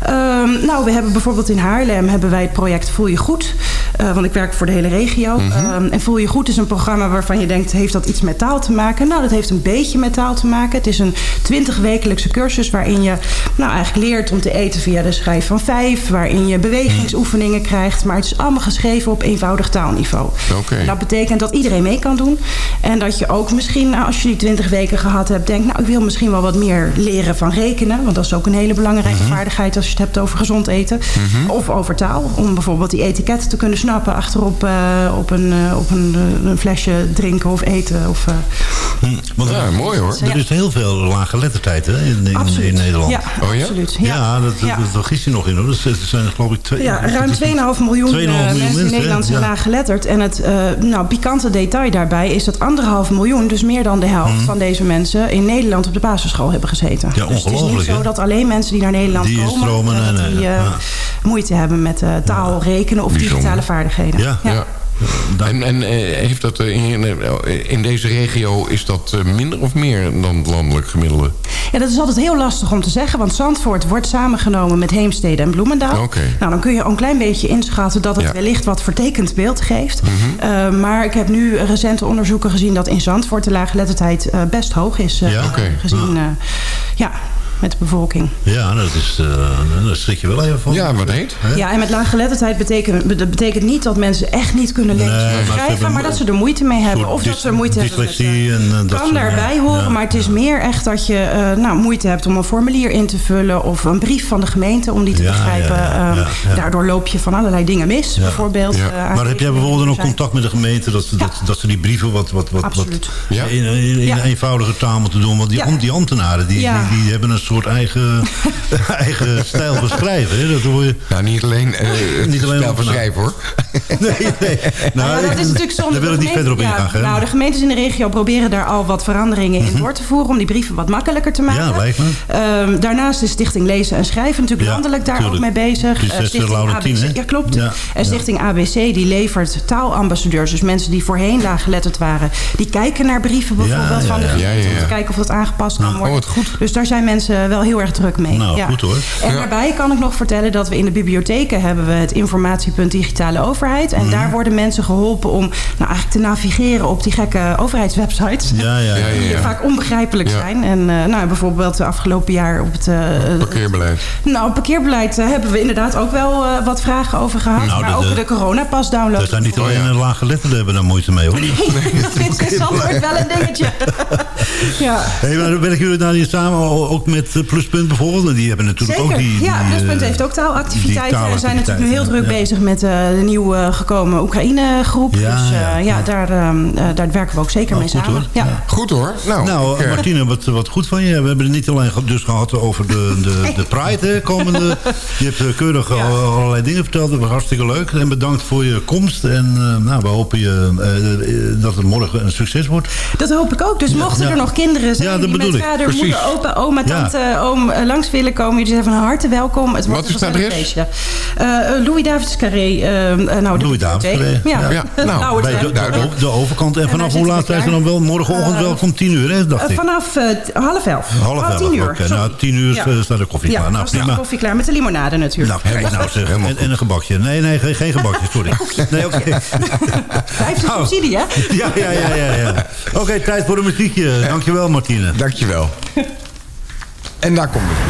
Ehm, nou, we hebben bijvoorbeeld in Haarlem hebben wij het project Voel je goed. Eh, want ik werk voor de hele regio. Mhm. Ehm, en Voel je goed is een programma waarvan je denkt... heeft dat iets met taal te maken? Nou, dat heeft een beetje met taal te maken. Het is een 20 wekelijkse cursus waarin je nou, eigenlijk leert om te eten via de schrijf van vijf. Waarin je bewegingsoefeningen krijgt. Maar het is allemaal geschreven op eenvoudig taalniveau. En dat betekent dat iedereen mee kan doen. En dat je ook misschien, nou, als je die 20 weken gehad hebt... denkt, nou, ik wil misschien wel wat meer leren van rekenen. Want dat is ook een hele belangrijke vaardigheid... als je het hebt over gezond eten. Of over taal. Om bijvoorbeeld die etiketten te kunnen snappen... achterop eh, op, een, eh, op een, eh, een flesje drinken of eten. Of, eh, Hm, want Ja, mooi hoor. Er is heel veel lage lettertijd hè, in, in, Nederland. Ja, Oh ja? absoluut. Ja, dat, dat, Ja. dat vergis je nog in hoor. Dat zijn- er zijn geloof ik twee... Ja, ruim 2,5 miljoen, 2,5 eh, miljoen mensen in? Nederland zijn Ja. laag geletterd. En het eh, nou, pikante detail daarbij is dat anderhalf miljoen, dus meer dan de helft van deze mensen, in Nederland op de basisschool hebben gezeten. Ja, dus het is niet ongelooflijk, zo dat alleen mensen die naar Nederland Die komen, instromen, nee, dat nee, die ja. moeite hebben met eh, taal, rekenen of digitale vaardigheden. Ja. Ja. En, en eh, heeft dat eh, in, in deze regio is dat eh, minder of meer dan het landelijk gemiddelde? Ja, dat is altijd heel lastig om te zeggen, want Zandvoort wordt samengenomen met Heemstede en Bloemendaal. Nou, dan kun je een klein beetje inschatten dat het Ja. wellicht wat vertekend beeld geeft. Eh, maar ik heb nu recente onderzoeken gezien dat in Zandvoort de laaggeletterdheid eh, best hoog is. eh, Ja? Oké. Gezien, eh, ja, met de bevolking. Ja, dat is, eh daar schrik je wel even van. Ja, wat heet? Hè? Ja, en met laaggeletterdheid betekent, dat betekent niet dat mensen echt niet kunnen lezen Nee, maar schrijven, maar dat ze er moeite mee hebben. Of dat ze er moeite hebben met... eh, en, dat kan daarbij horen, Ja, maar het is ja. meer echt dat je eh, nou, moeite hebt om een formulier in te vullen... of een brief van de gemeente om die te Ja, begrijpen. ja, ja, Ehm, ja, ja. Daardoor loop je van allerlei dingen mis, bijvoorbeeld. Ja. Maar heb jij bijvoorbeeld dan ook zijn. contact met de gemeente... dat ze, dat, dat ze die brieven wat, wat, wat, wat Absoluut. Ja. in, in, in Ja. eenvoudige taal moeten doen? Want die, die ambtenaren die, Ja. die, die hebben een soort eigen, eigen stijl van schrijven. Hè? Dat hoor je... Nou, niet alleen, eh Niet alleen stijl op- van schrijven hoor. Nee, nee. Nou, ja, dat is natuurlijk zonde. Daar wil ik De niet verder op ja, ingaan. hè? Nou, de gemeentes in de regio proberen daar al wat veranderingen in door te voeren... om die brieven wat makkelijker te maken. Ja, lijkt me. Ehm, daarnaast is Stichting Lezen en Schrijven natuurlijk Ja, landelijk daar tuurlijk. ook mee bezig. Prinses Eh, Stichting ABC hè? Ja, klopt. Ja, En ja. Stichting ABC die levert taalambassadeurs. Dus mensen die voorheen laaggeletterd waren. Die kijken naar brieven bijvoorbeeld ja, van de ja. gemeente... Ja, ja, ja. om te kijken of dat aangepast kan worden. Oh, wat goed. Dus daar zijn mensen wel heel erg druk mee. Nou, ja. goed hoor. En Ja. daarbij kan ik nog vertellen dat we in de bibliotheken... hebben we het informatiepunt digitale overheid. En Mhm. daar worden mensen geholpen om nou, eigenlijk te navigeren... op die gekke overheidswebsites. Ja, ja, ja. Ja, ja, Die vaak onbegrijpelijk Ja. zijn. En eh, nou, bijvoorbeeld de afgelopen jaar op het... eh, Parkeerbeleid. nou, parkeerbeleid eh, hebben we inderdaad ook wel eh, wat vragen over gehad. Nou, maar de- ook de- coronapas downloaden. Er zijn niet Oh, alleen ja. een lage letterden hebben daar moeite mee hoor. Nee, dat is in Zandvoort wel een dingetje. ja. Hey, maar werken jullie daar hier samen ook met met eh, Pluspunt bijvoorbeeld? Die hebben natuurlijk Zeker. ook die... ja, die, Pluspunt eh, heeft ook taalactiviteiten. die We zijn natuurlijk nu heel druk taalactiviteiten, bezig met eh, de nieuw gekomen Oekraïne-groep. Ja, dus eh, ja, ja, Daar, ehm, eh, daar werken we ook zeker mee goed, samen. hoor. Ja. Goed hoor. Nou, Nou, ik, Martine, wat, wat goed van je. We hebben het niet alleen dus gehad over de, de, de Pride hè, komende. Je hebt keurig al- allerlei dingen verteld. Dat was hartstikke leuk. En bedankt voor je komst. En eh, nou, we hopen je, dat het morgen een succes wordt. Dat hoop ik ook. Dus mochten ja. er nog kinderen zijn Ja, dat die bedoel met ik. vader, Precies. moeder, opa, oma, tante, oom eh, langs willen komen. Jullie zijn van harte welkom. Het wordt Wat is een het adres? feestje. Eh, eh, Louis Davids Carré. eh, eh, nou, de Louis Davids. Carré, Ja, ja. Ja, nou, Bij tram. de, de, de, de overkant. En vanaf hoe laat zijn we ze dan wel? Morgenochtend Eh, welkom 10 uur, hè, dacht Eh, ik. vanaf eh, half elf. Half elf, tien uur. Nou, tien uur Ja. eh, staat de koffie Ja, klaar. Nou, dan staat de prima. koffie klaar. Met de limonade natuurlijk. Nou, nou zeg. En, en een gebakje. Nee, nee, geen, geen gebakje, sorry. Nee, oké. Nou. subsidie, hè? Ja, ja, ja, ja. ja. Oké, tijd voor een muziekje. Dankjewel, Martine. Dankjewel. En daar komt het.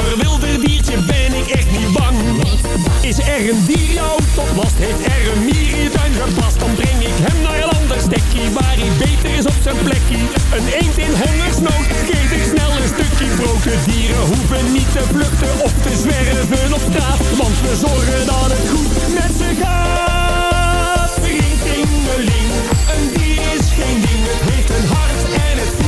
Voor een diertje ben ik echt niet bang. Is er een dier jou tot last, heeft er een mier in je tuin gepast, dan breng ik hem naar een ander stekkie waar hij beter is op zijn plekje. Een eend in hongersnood geef ik snel een stukje. De dieren hoeven niet te vluchten of te zwerven op straat, want we zorgen dat het goed met ze gaat. Een dier is geen ding, het heeft een hart en het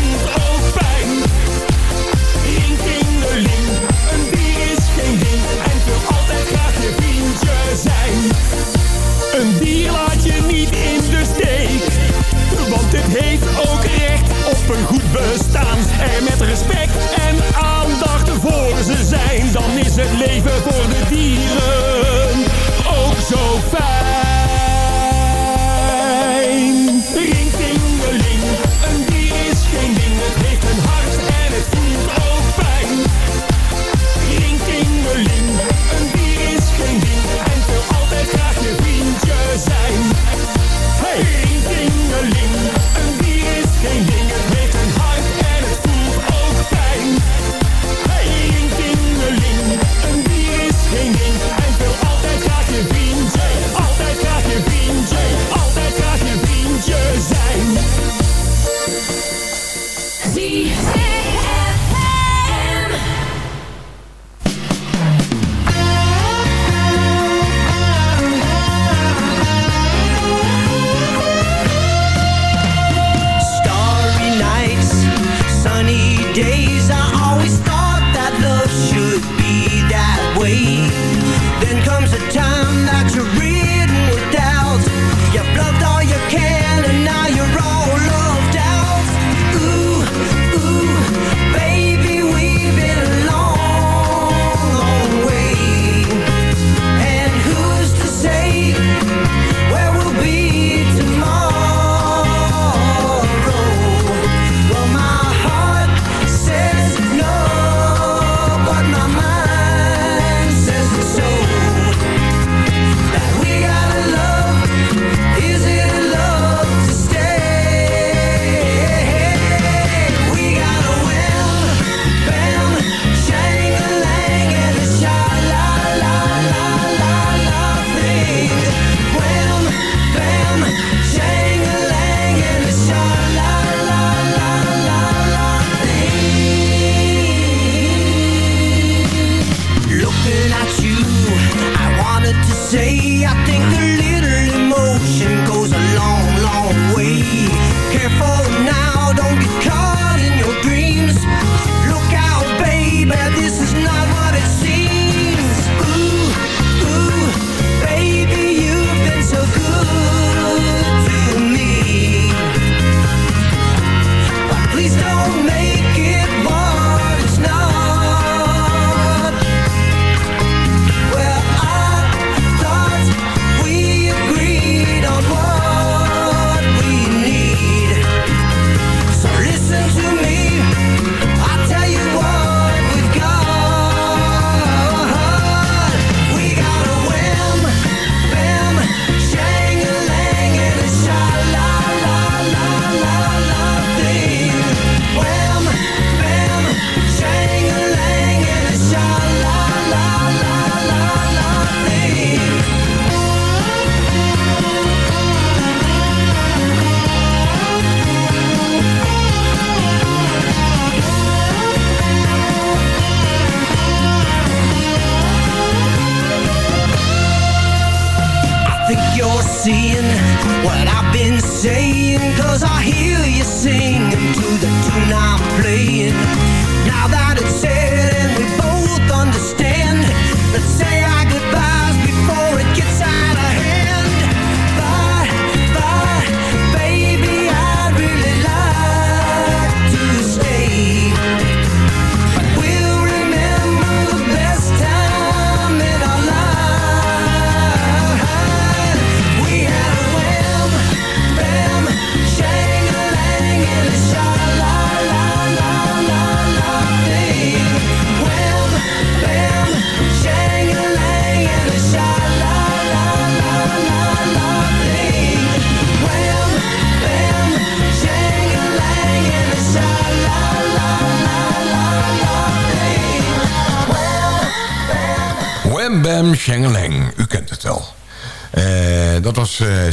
Een dier laat je niet in de steek, want het heeft ook recht op een goed bestaan. Er met respect en aandacht voor ze zijn, dan is het leven voor de dieren ook zo fijn.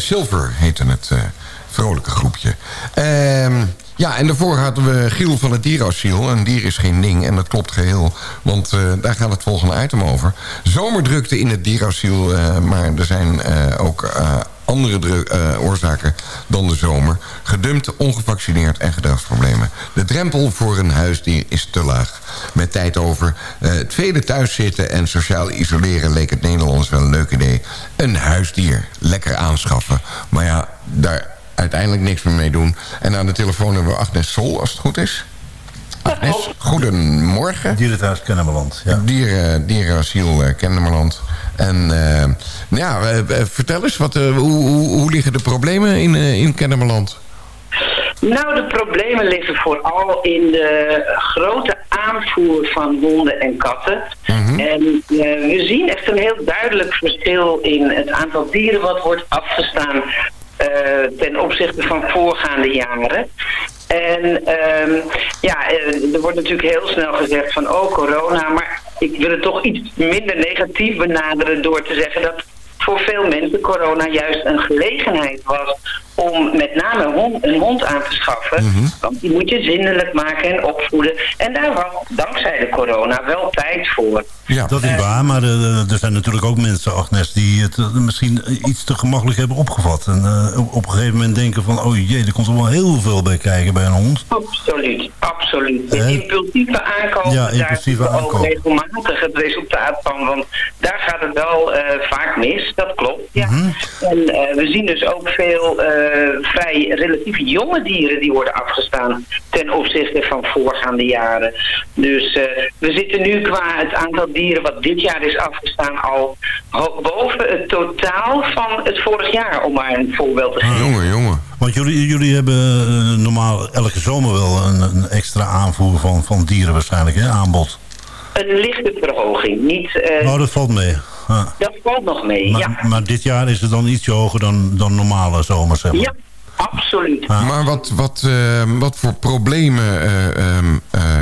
Silver, heette het eh, vrolijke groepje. Ehm, ja, en daarvoor hadden we Giel van het dierenasiel. Een dier is geen ding, en dat klopt geheel. Want eh, daar gaat het volgende item over. Zomerdrukte in het dierasiel, eh, maar er zijn ook... andere eh, oorzaken dan de zomer. Gedumpt, ongevaccineerd en gedragsproblemen. De drempel voor een huisdier is te laag. Met tijd over eh, het vele thuiszitten en sociaal isoleren... leek het Nederlands wel een leuk idee. Een huisdier, lekker aanschaffen. Maar ja, daar uiteindelijk niks meer mee doen. En aan de telefoon hebben we Agnes Sol, als het goed is. Agnes, goedemorgen. Dierenthuis Kennemerland, ja. Dieren, dierenasiel uh, Kennemerland. En eh, ja, eh, eh, vertel eens, wat, eh, hoe, hoe, hoe liggen de problemen in, eh, in Kennemerland? Nou, de problemen liggen vooral in de grote aanvoer van honden en katten. En eh, we zien echt een heel duidelijk verschil in het aantal dieren wat wordt afgestaan eh, ten opzichte van voorgaande jaren. En ehm, ja, eh, er wordt natuurlijk heel snel gezegd van oh corona, maar ik wil het toch iets minder negatief benaderen door te zeggen dat voor veel mensen corona juist een gelegenheid was om met name een hond, een hond aan te schaffen. Want die moet je zindelijk maken en opvoeden. En daar was dankzij de corona wel tijd voor. Ja. Dat is waar, maar eh, er zijn natuurlijk ook mensen, Agnes... die het eh, misschien iets te gemakkelijk hebben opgevat. En eh, op- een gegeven moment denken van... oh jee, er komt er wel heel veel bij kijken bij een hond. Absoluut, absoluut. De impulsieve aankoop, Ja, daar impulsieve is ook regelmatig het resultaat van. Want daar gaat het wel eh, vaak mis, dat klopt. Ja. Mhm. En eh, we zien dus ook veel eh, vrij relatief jonge dieren die worden afgestaan ten opzichte van voorgaande jaren. Dus eh, we zitten nu qua het aantal dieren wat dit jaar is afgestaan al boven het totaal van het vorig jaar, om maar een voorbeeld te geven. Jongen, jongen. Want jullie, jullie hebben eh, normaal elke zomer wel een, een extra aanvoer van, van dieren waarschijnlijk, hè? Aanbod. Een lichte verhoging, niet... eh, Oh, dat valt mee. Ja. Dat valt nog mee, Maar, ja. maar dit jaar is het dan ietsje hoger dan, dan normale zomer, zeg maar. Ja, absoluut. Maar wat, wat, eh, wat voor problemen eh, ehm, eh,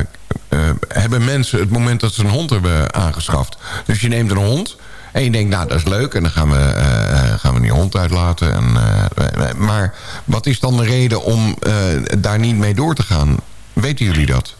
eh, hebben mensen het moment dat ze een hond hebben aangeschaft? Dus je neemt een hond en je denkt, nou dat is leuk en dan gaan we, eh, gaan we die hond uitlaten. En, eh, maar wat is dan de reden om eh, daar niet mee door te gaan? Weten jullie dat?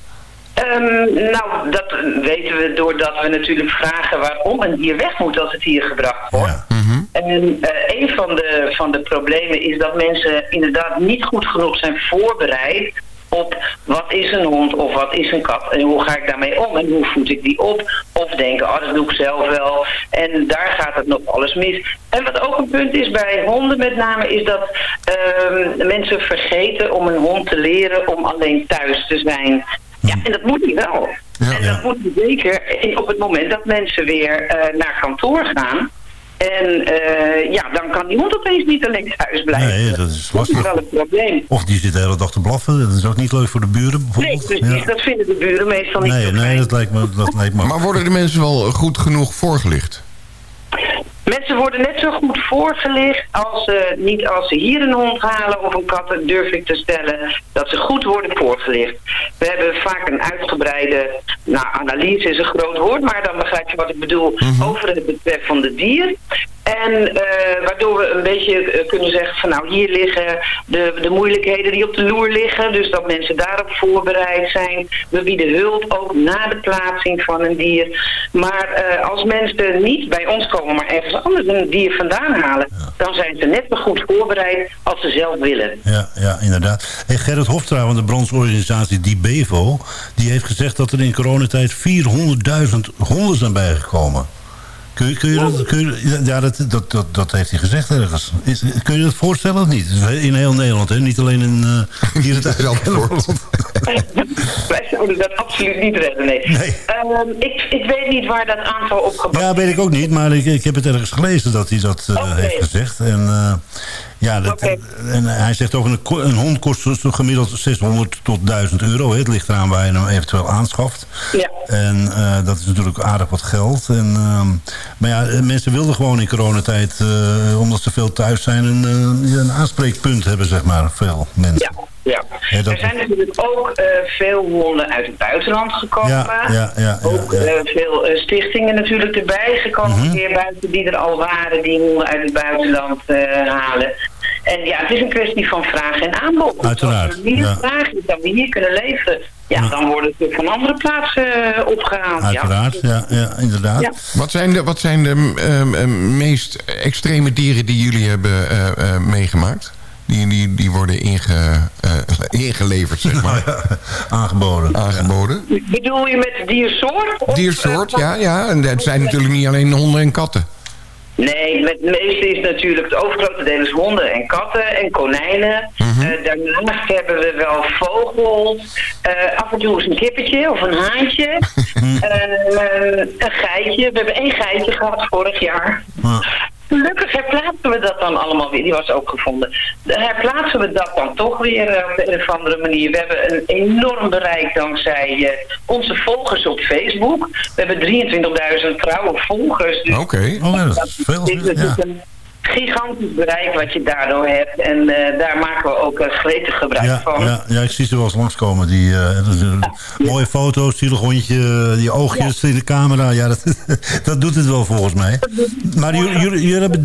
Ehm, nou, dat weten we doordat we natuurlijk vragen waarom een dier weg moet als het hier gebracht wordt. En eh, een van de, van de problemen is dat mensen inderdaad niet goed genoeg zijn voorbereid op wat is een hond of wat is een kat en hoe ga ik daarmee om en hoe voed ik die op. Of denken, oh dat doe ik zelf wel. En daar gaat het nog alles mis. En wat ook een punt is bij honden met name is dat ehm, mensen vergeten om een hond te leren om alleen thuis te zijn. Ja, en dat moet hij wel. en dat moet hij zeker op het moment dat mensen weer eh, naar kantoor gaan. En eh, ja, dan kan die hond opeens niet alleen thuis blijven. Nee, dat is Dat is lastig. wel een probleem. Of die zit de hele dag te blaffen. Dat is ook niet leuk voor de buren Nee, bijvoorbeeld. precies. Ja. Dat vinden de buren meestal niet Nee, nee, dat lijkt me, dat lijkt me Maar worden de mensen wel goed genoeg voorgelicht? Mensen worden net zo goed voorgelicht als ze, niet als ze hier een hond halen of een kat, durf ik te stellen, dat ze goed worden voorgelicht. We hebben vaak een uitgebreide, nou analyse is een groot woord, maar dan begrijp je wat ik bedoel, over het betreffende dier. En eh, waardoor we een beetje eh, kunnen zeggen van nou hier liggen de, de moeilijkheden die op de loer liggen. Dus dat mensen daarop voorbereid zijn. We bieden hulp ook na de plaatsing van een dier. Maar eh, als mensen niet bij ons komen, maar ergens anders een dier vandaan halen, dan zijn ze net zo goed voorbereid als ze zelf willen. Ja, ja inderdaad. Hey, Gerrit Hofstra van de brancheorganisatie DiBevo... die heeft gezegd dat er in coronatijd 400.000 honden zijn bijgekomen. Kun je, kun je dat... Kun je, ja, dat, dat, dat, dat heeft hij gezegd ergens. Is, kun je dat voorstellen of niet? In heel Nederland, hè? Niet alleen in uh, hier het Wij zouden dat absoluut niet redden, nee. Ehm, ik, ik weet niet waar dat aantal op gebaseerd Ja, weet ik ook niet, maar ik, ik heb het ergens gelezen dat hij dat uh, heeft gezegd. En, uh, ja, dat, en hij zegt ook, een, een hond kost zo gemiddeld 600 tot 1000 euro. Hè. Het ligt eraan waar je hem eventueel aanschaft. Ja. En uh, dat is natuurlijk aardig wat geld. En, ehm, maar ja, mensen wilden gewoon in coronatijd, omdat ze veel thuis zijn, een, een aanspreekpunt hebben, zeg maar, veel mensen. Ja. Ja. ja dat... Er zijn natuurlijk ook uh, veel honden uit het buitenland gekomen. Ja, ja, ja, ook uh, veel uh, stichtingen natuurlijk erbij gekomen. Mm -hmm. buiten die er al waren, die honden uit het buitenland halen. En ja, het is een kwestie van vraag en aanbod. Uiteraard. Als er meer ja. vraag is dan we hier kunnen leveren, ja, dan worden ze van andere plaatsen opgehaald. Uiteraard, ja, ja, inderdaad. Ja. Wat zijn de, wat zijn de meest extreme dieren die jullie hebben meegemaakt? Die, die, die worden inge, uh, ingeleverd, zeg maar. Aangeboden. Aangeboden. Bedoel je met diersoort? Of, diersoort, uh, ja, ja. En het zijn natuurlijk niet alleen honden en katten. Nee, het meeste is natuurlijk het overgrote deel is honden en katten en konijnen. Mm -hmm. uh, daarnaast hebben we wel vogels. Uh, af en toe is een kippetje of een haantje. uh, een geitje. We hebben één geitje gehad vorig jaar. Gelukkig herplaatsen we dat dan allemaal weer. Die was ook gevonden. Herplaatsen we dat dan toch weer uh, op een of andere manier. We hebben een enorm bereik dankzij uh, onze volgers op Facebook. We hebben 23.000 trouwe volgers. Dus Oké, okay. oh, dat is veel. Dit is ja. een gigantisch bereik wat je daardoor hebt. En uh, daar maken we ook uh, gretig gebruik ja, van. Ja, ja, ik zie ze wel eens langskomen. Die, uh, ja. Mooie foto's, zielig hondje, die oogjes in de camera. Ja, dat, dat doet het wel volgens mij. Maar jullie, jullie hebben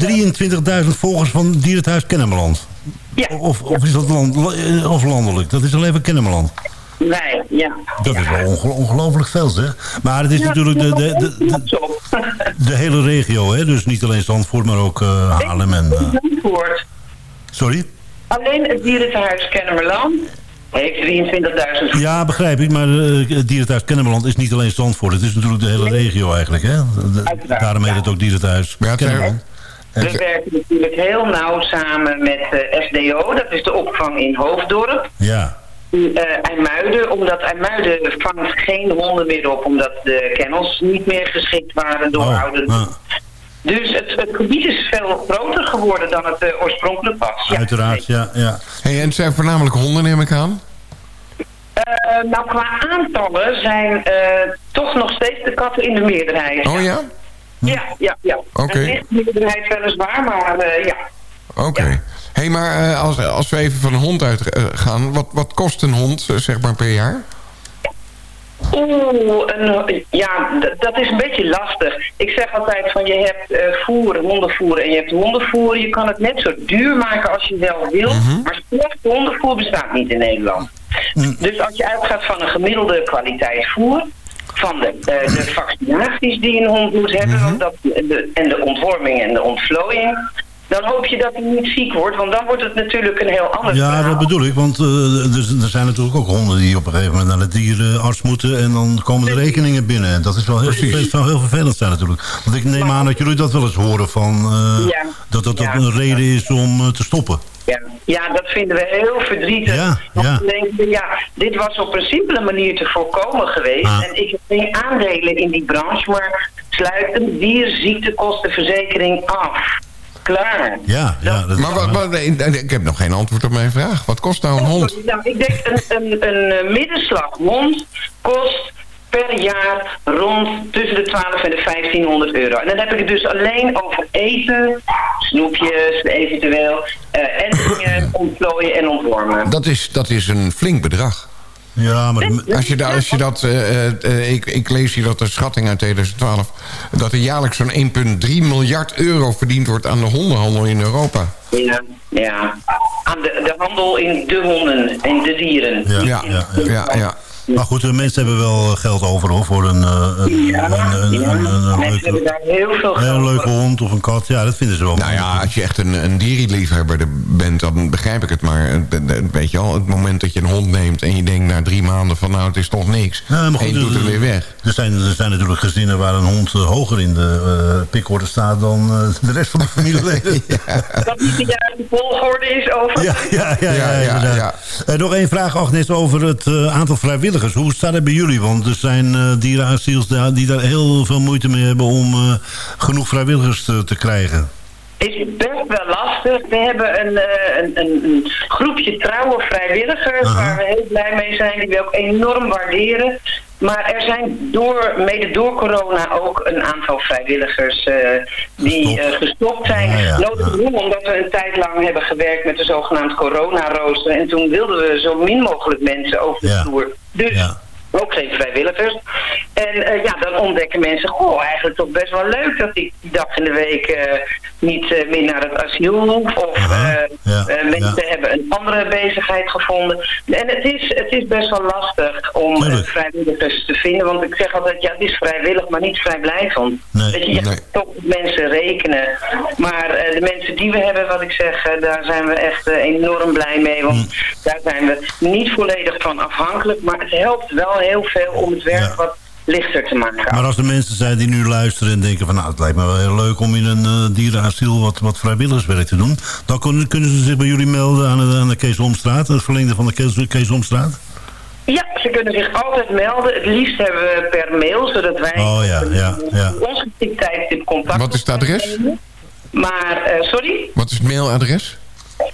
23.000 volgers van Dierenthuis Kennemerland. Ja. Of, of is dat land, of landelijk? Dat is alleen van Kennemerland. Nee, ja. Dat is wel onge ongelooflijk veel, zeg. Maar het is ja, natuurlijk de, de, de, de, de, hele regio, hè? Dus niet alleen Zandvoort, maar ook uh, Haarlem en... Uh... Zandvoort. Sorry? Alleen het dierentehuis Kennemerland heeft 23.000... Ja, begrijp ik, maar uh, het dierentehuis Kennemerland is niet alleen Zandvoort. Het is natuurlijk de hele regio eigenlijk, hè? De, daarom heet het ook dierenthuis ja, Kennemerland. We werken natuurlijk heel nauw samen met SDO. Dat is de opvang in Hoofddorp. Ja. Uh, IJmuiden, omdat IJmuiden vangt geen honden meer op, omdat de kennels niet meer geschikt waren door oh, ouderen. Dus het, het, gebied is veel groter geworden dan het uh, oorspronkelijk was. Ja. Uiteraard, ja. ja. Hey, en het zijn voornamelijk honden, neem ik aan? Uh, nou, qua aantallen zijn toch nog steeds de katten in de meerderheid. Oh ja? Ja, ja, ja. Oké. Okay. Een lichte meerderheid weliswaar, maar ja. Oké. Okay. Ja. Hé, hey, maar uh, als, als we even van een hond uitgaan, uh, wat, wat kost een hond, zeg maar, per jaar? Oeh, een, ja, dat is een beetje lastig. Ik zeg altijd van je hebt uh, voer, hondenvoer en je hebt hondenvoer. Je kan het net zo duur maken als je wel wil. Mm -hmm. Maar slecht hondenvoer bestaat niet in Nederland. Mm. Dus als je uitgaat van een gemiddelde kwaliteit voer van de, uh, de vaccinaties die een hond moet hebben mm -hmm. dat, de, en de ontworming en de ontvlooiing dan hoop je dat hij niet ziek wordt, want dan wordt het natuurlijk een heel ander Ja, verhaal. dat bedoel ik, want uh, er, er, zijn natuurlijk ook honden die op een gegeven moment naar de dierenarts moeten en dan komen de rekeningen binnen. Dat is wel heel, Precies. zou heel vervelend zijn natuurlijk. Want ik neem aan dat jullie dat wel eens horen van uh, ja. dat dat ja. een reden is om uh, te stoppen. Ja. ja, dat vinden we heel verdrietig. Ja, ja. We denken, ja, dit was op een simpele manier te voorkomen geweest. Ah. En ik heb geen aandelen in die branche, maar sluit een dierziektekostenverzekering af klaar. Ja, ja. Dat maar wat, wat, ik heb nog geen antwoord op mijn vraag. Wat kost nou een hond? Nou, ik denk een, een, een middenslag hond kost per jaar rond tussen de 12 en de 1500 euro. En dan heb ik het dus alleen over eten, snoepjes eventueel, uh, en dingen, ontplooien en ontwormen. Dat is, dat is een flink bedrag. Ja, maar... Als je, da- als je dat, eh, eh, eh, ik, ik lees hier dat de schatting uit 2012... dat er jaarlijks zo'n 1,3 miljard euro verdiend wordt aan de hondenhandel in Europa. Ja, ja. Aan de, de handel in de honden en de dieren. Ja, ja, ja. ja, ja. Maar goed, de mensen hebben wel geld over hoor, voor een, eh, een, Ja, een, een, ja. een, een Mensen hebben leuke, heel veel geld een leuke hond of een kat. Ja, dat vinden ze wel. Nou ja, als je echt een, een dierenliefhebber bent, dan begrijp ik het. Maar eh, weet je al, het moment dat je een hond neemt... en je denkt na drie maanden van nou, het is toch niks. Ja, maar goed, en je doet er- hem weer weg. Er zijn, er zijn natuurlijk gezinnen waar een hond eh, hoger in de eh pikorde staat dan eh, de rest van de familieleden. Dat niet de juiste volgorde is over. Ja, ja, ja, ja, Ja, ja, inderdaad. ja. Eh, nog één vraag, Agnes, over het eh, aantal vrijwilligers. Hoe staat het bij jullie? Want er zijn eh dierenasiels daar- die daar heel veel moeite mee hebben om eh, genoeg vrijwilligers te, te krijgen. is best wel lastig. We hebben een, eh, een, een, een groepje trouwe vrijwilligers Aha. waar we heel blij mee zijn, die we ook enorm waarderen. Maar er zijn door, mede door corona ook een aantal vrijwilligers eh, die Gestopt. eh, gestopt zijn. Ja, ja, Notabene omdat we een tijd lang hebben gewerkt met de zogenaamde corona-rooster. En toen wilden we zo min mogelijk mensen over de vloer. Dus Ja. Ook geen vrijwilligers. En eh, ja, dan ontdekken mensen, goh, eigenlijk toch best wel leuk dat ik die dag in de week eh, niet eh, meer naar het asiel hoef. Of ja, mensen ja. hebben een andere bezigheid gevonden. En het is, het is best wel lastig om vrijwilligers te vinden. Want ik zeg altijd, ja, het is vrijwillig, maar niet vrijblijvend. Nee, Weet je, je nee. gaat toch op mensen rekenen. Maar de mensen die we hebben, wat ik zeg, daar zijn we echt enorm blij mee. Want Mm. daar zijn we niet volledig van afhankelijk. Maar het helpt wel heel veel om het werk Ja. wat lichter te maken. Maar als er mensen zijn die nu luisteren en denken van... nou, het lijkt me wel heel leuk om in een eh, dierenasiel wat, wat vrijwilligerswerk te doen... dan kunnen, kunnen ze zich bij jullie melden aan de, aan de Kees Omstraat, het verlengde van de Kees, Kees Omstraat? Ja, ze kunnen zich altijd melden. Het liefst hebben we per mail, zodat wij Oh ja, ja, ja. gestikt tijdstip contact Wat is het adres? Maar, eh, sorry, Wat is het mailadres?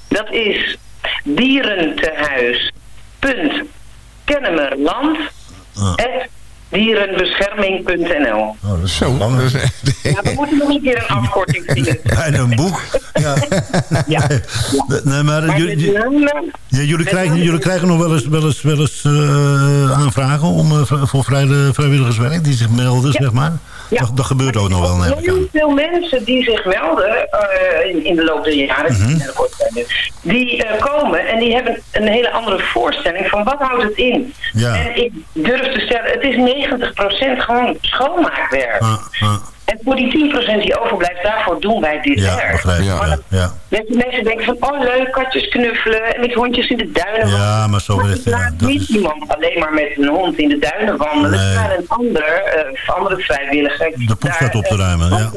dat is dierentehuis.kennemerland Ah. dierenbescherming.nl Oh, dat is Zo. lang. Ja, we moeten nog een keer een afkorting vinden. Bijna een boek. Ja. Ja. Nee, maar, Maar jullie- ja, jullie, krijgen, jullie krijgen nog wel eens, wel eens, wel eens eh, aanvragen om, eh, voor- voor vrij, vrijwilligerswerk die zich melden, zeg maar. Ja. Dat, dat gebeurt ook nog wel, Heel veel mensen die zich melden eh, in, in de loop der jaren, Mhm. die eh, komen en die hebben een hele andere voorstelling van wat houdt het in. Ja. En ik durf te stellen, het is 90% gewoon schoonmaakwerk. Ah, ah. En voor die 10% die overblijft, daarvoor doen wij dit Ja, werk. begrijp. Ja, ja. Dat mensen denken van, oh leuk, katjes knuffelen en met hondjes in de duinen Ja, wandelen. maar zo werkt het, het ja. laat Dat niet is- iemand alleen maar met een hond in de duinen wandelen. Nee. Maar een ander, eh, andere vrijwilliger. De poes staat op te eh, ruimen. Ja.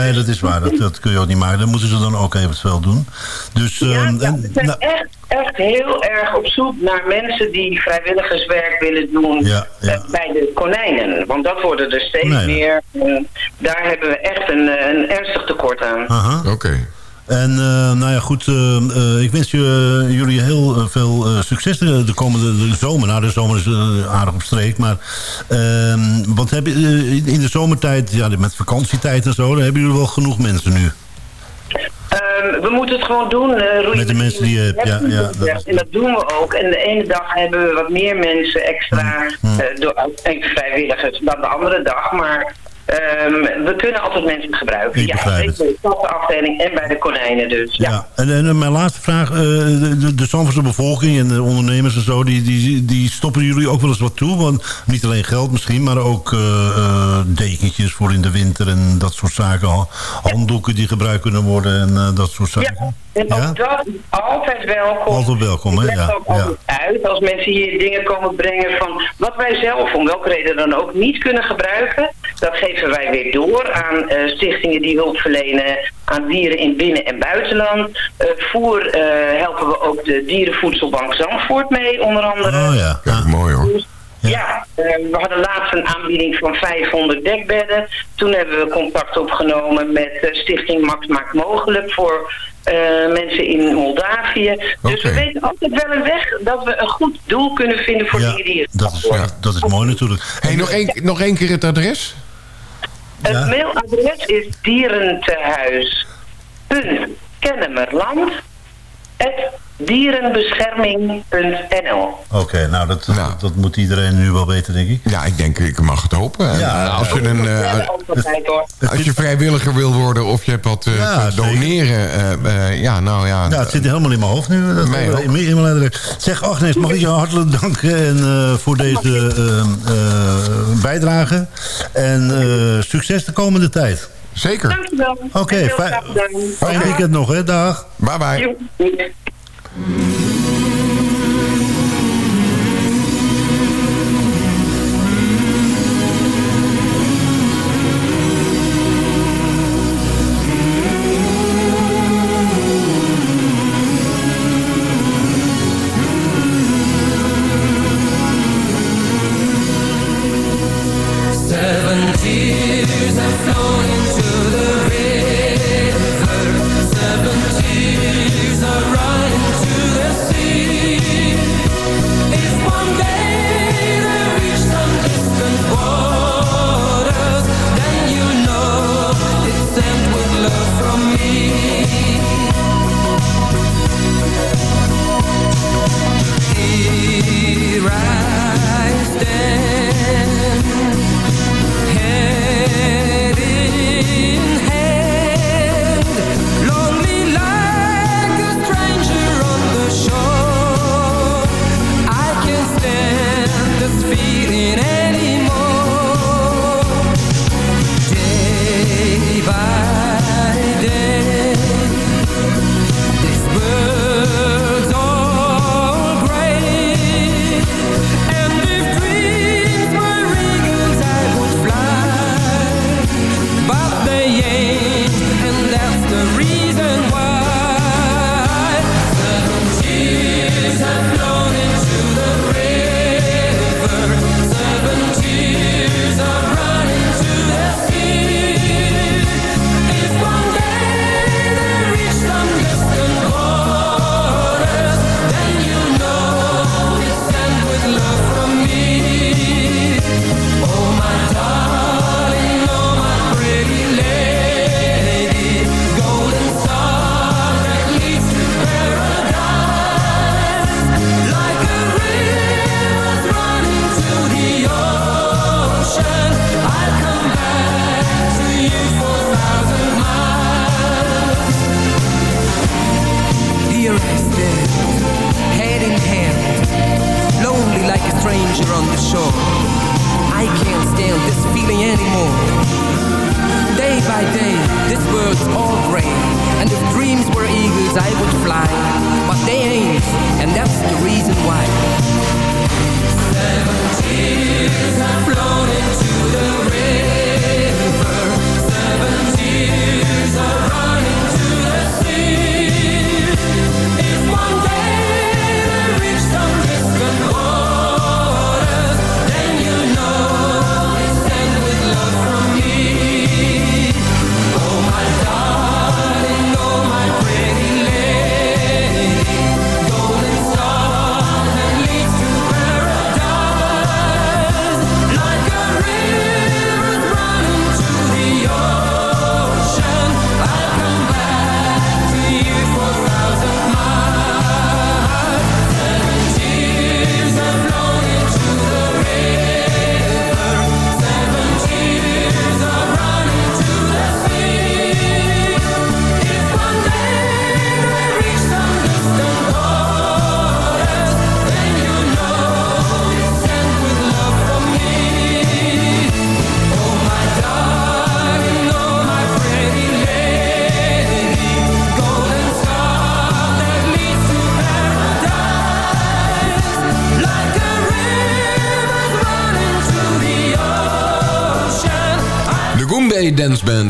Nee, dat is waar. Dat, dat kun je ook niet maken. Dat moeten ze dan ook eventueel doen. Dus, Ja, ehm, ja, en, we zijn nou, echt, echt heel erg op zoek naar mensen die vrijwilligerswerk willen doen Ja, ja. eh, bij de konijnen. Want dat worden er steeds Konijnen. meer. En daar hebben we echt een, een ernstig tekort aan. aha. Oké. En eh, nou ja, goed. eh, eh, ik wens je, jullie heel veel succes de, de komende de zomer. Nou, de zomer is aardig op streek. Maar ehm, want heb je, in de zomertijd, ja, met vakantietijd en zo... hebben jullie wel genoeg mensen nu. Ehm, we moeten het gewoon doen. Roei. Met de mensen die je hebt, ja, ja, dat en dat doen we ook. En de ene dag hebben we wat meer mensen extra Mm, eh, door vrijwilligers dan de andere dag. Maar ehm, we kunnen altijd mensen gebruiken. Ik ja, zeker bij de kattenafdeling en bij de konijnen dus. Ja. Ja. En, en mijn laatste vraag. eh, de, de, Zandvoortse bevolking en de ondernemers en zo... Die, die, die stoppen jullie ook wel eens wat toe? Want niet alleen geld misschien, maar ook eh, eh, dekentjes voor in de winter... en dat soort zaken. Ha- Handdoeken die gebruikt kunnen worden en eh, dat soort zaken. Ja, en ook Ja? dat is altijd welkom. Altijd welkom, hè? Ja, ook altijd uit als mensen hier dingen komen brengen van wat wij zelf om welke reden dan ook niet kunnen gebruiken. Dat geven wij weer door aan eh, stichtingen die hulp verlenen aan dieren in binnen- en buitenland. Eh, voer eh, helpen we ook de Dierenvoedselbank Zandvoort mee, onder andere. Oh ja. Mooi hoor. Dus, ja, eh, we hadden laatst een aanbieding van 500 dekbedden. Toen hebben we contact opgenomen met eh, Stichting Max Maakt Mogelijk voor eh, mensen in Moldavië. Dus we weten altijd wel een weg dat we een goed doel kunnen vinden voor Ja, dieren die het dat is, Ja. dat is mooi natuurlijk. Hey, nog, één, nog één keer het adres? Het mailadres is dierentehuis.kennemerland dierenbescherming.nl. Oké, nou, dat. Dat, moet iedereen nu wel weten, denk ik. Ja, ik denk, ik mag het hopen. Eh, eh, ja, als, je een, als je vrijwilliger wil worden of je hebt wat eh, te doneren. Ja, nou ja. Ja, het zit helemaal in mijn hoofd nu. Dat mij ook. In zeg, Agnes, mag ik je hartelijk danken voor deze ehm, bijdrage. En succes de komende tijd. Zeker. Dankjewel. Oké, fijn weekend nog, hè. Dag. Bye bye. Mm-hmm.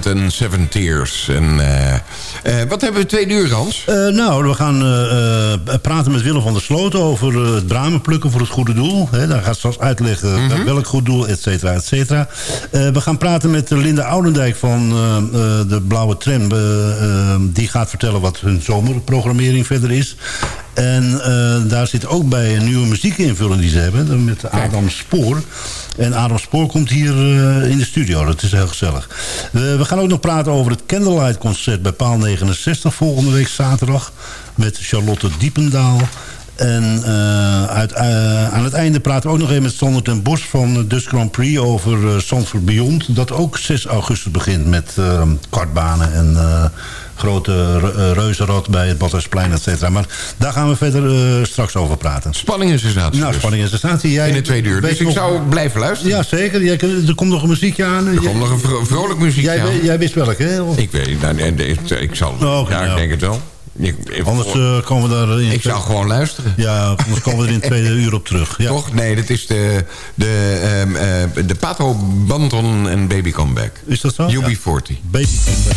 en Seven Tears. En, eh, eh, wat hebben we twee uur, Hans? Eh, nou, we gaan praten met Willem van der Sloot over het bramen plukken voor het goede doel. He, daar gaat ons uitleggen mhm. welk goed doel, et cetera, et cetera. we gaan praten met Linda Oudendijk van de Blauwe Tram. die gaat vertellen wat hun zomerprogrammering verder is. En eh, daar zit ook bij een nieuwe muziekinvulling die ze hebben. Met Adam Spoor. En Adam Spoor komt hier eh, in de studio. Dat is heel gezellig. Eh, we gaan ook nog praten over het Candlelight Concert bij Paal 69 volgende week zaterdag. Met Charlotte Diependaal. En uit, aan het einde praten we ook nog even met Sander ten Bos van de Dutch Grand Prix over uh, Zandvoort Beyond. Dat ook 6 augustus begint met eh, kartbanen en grote eh, reuzenrad bij het Badhuisplein, et cetera. Maar daar gaan we verder eh, straks over praten. Spanning en sensatie. Nou, dus. spanning en sensatie. Jij In de tweede uur. Dus ik nog- zou blijven luisteren. Ja, zeker. Jij, er komt nog een muziekje aan. Er komt nog een vro- vrolijk muziekje jij, aan. jij wist welke, hè? Of- Ik weet, nou, nee, nee, ik, zal, Oh, oké, ja, ik nou. denk het wel. Ik, ik- Anders eh, komen we daar... In ik zou gewoon luisteren. Ja, anders komen we er in het tweede uur op terug. Ja. Toch? Nee, dat is de, de, ehm, eh, de Pato Banton en Baby Comeback. Is dat zo? UB40. Baby comeback.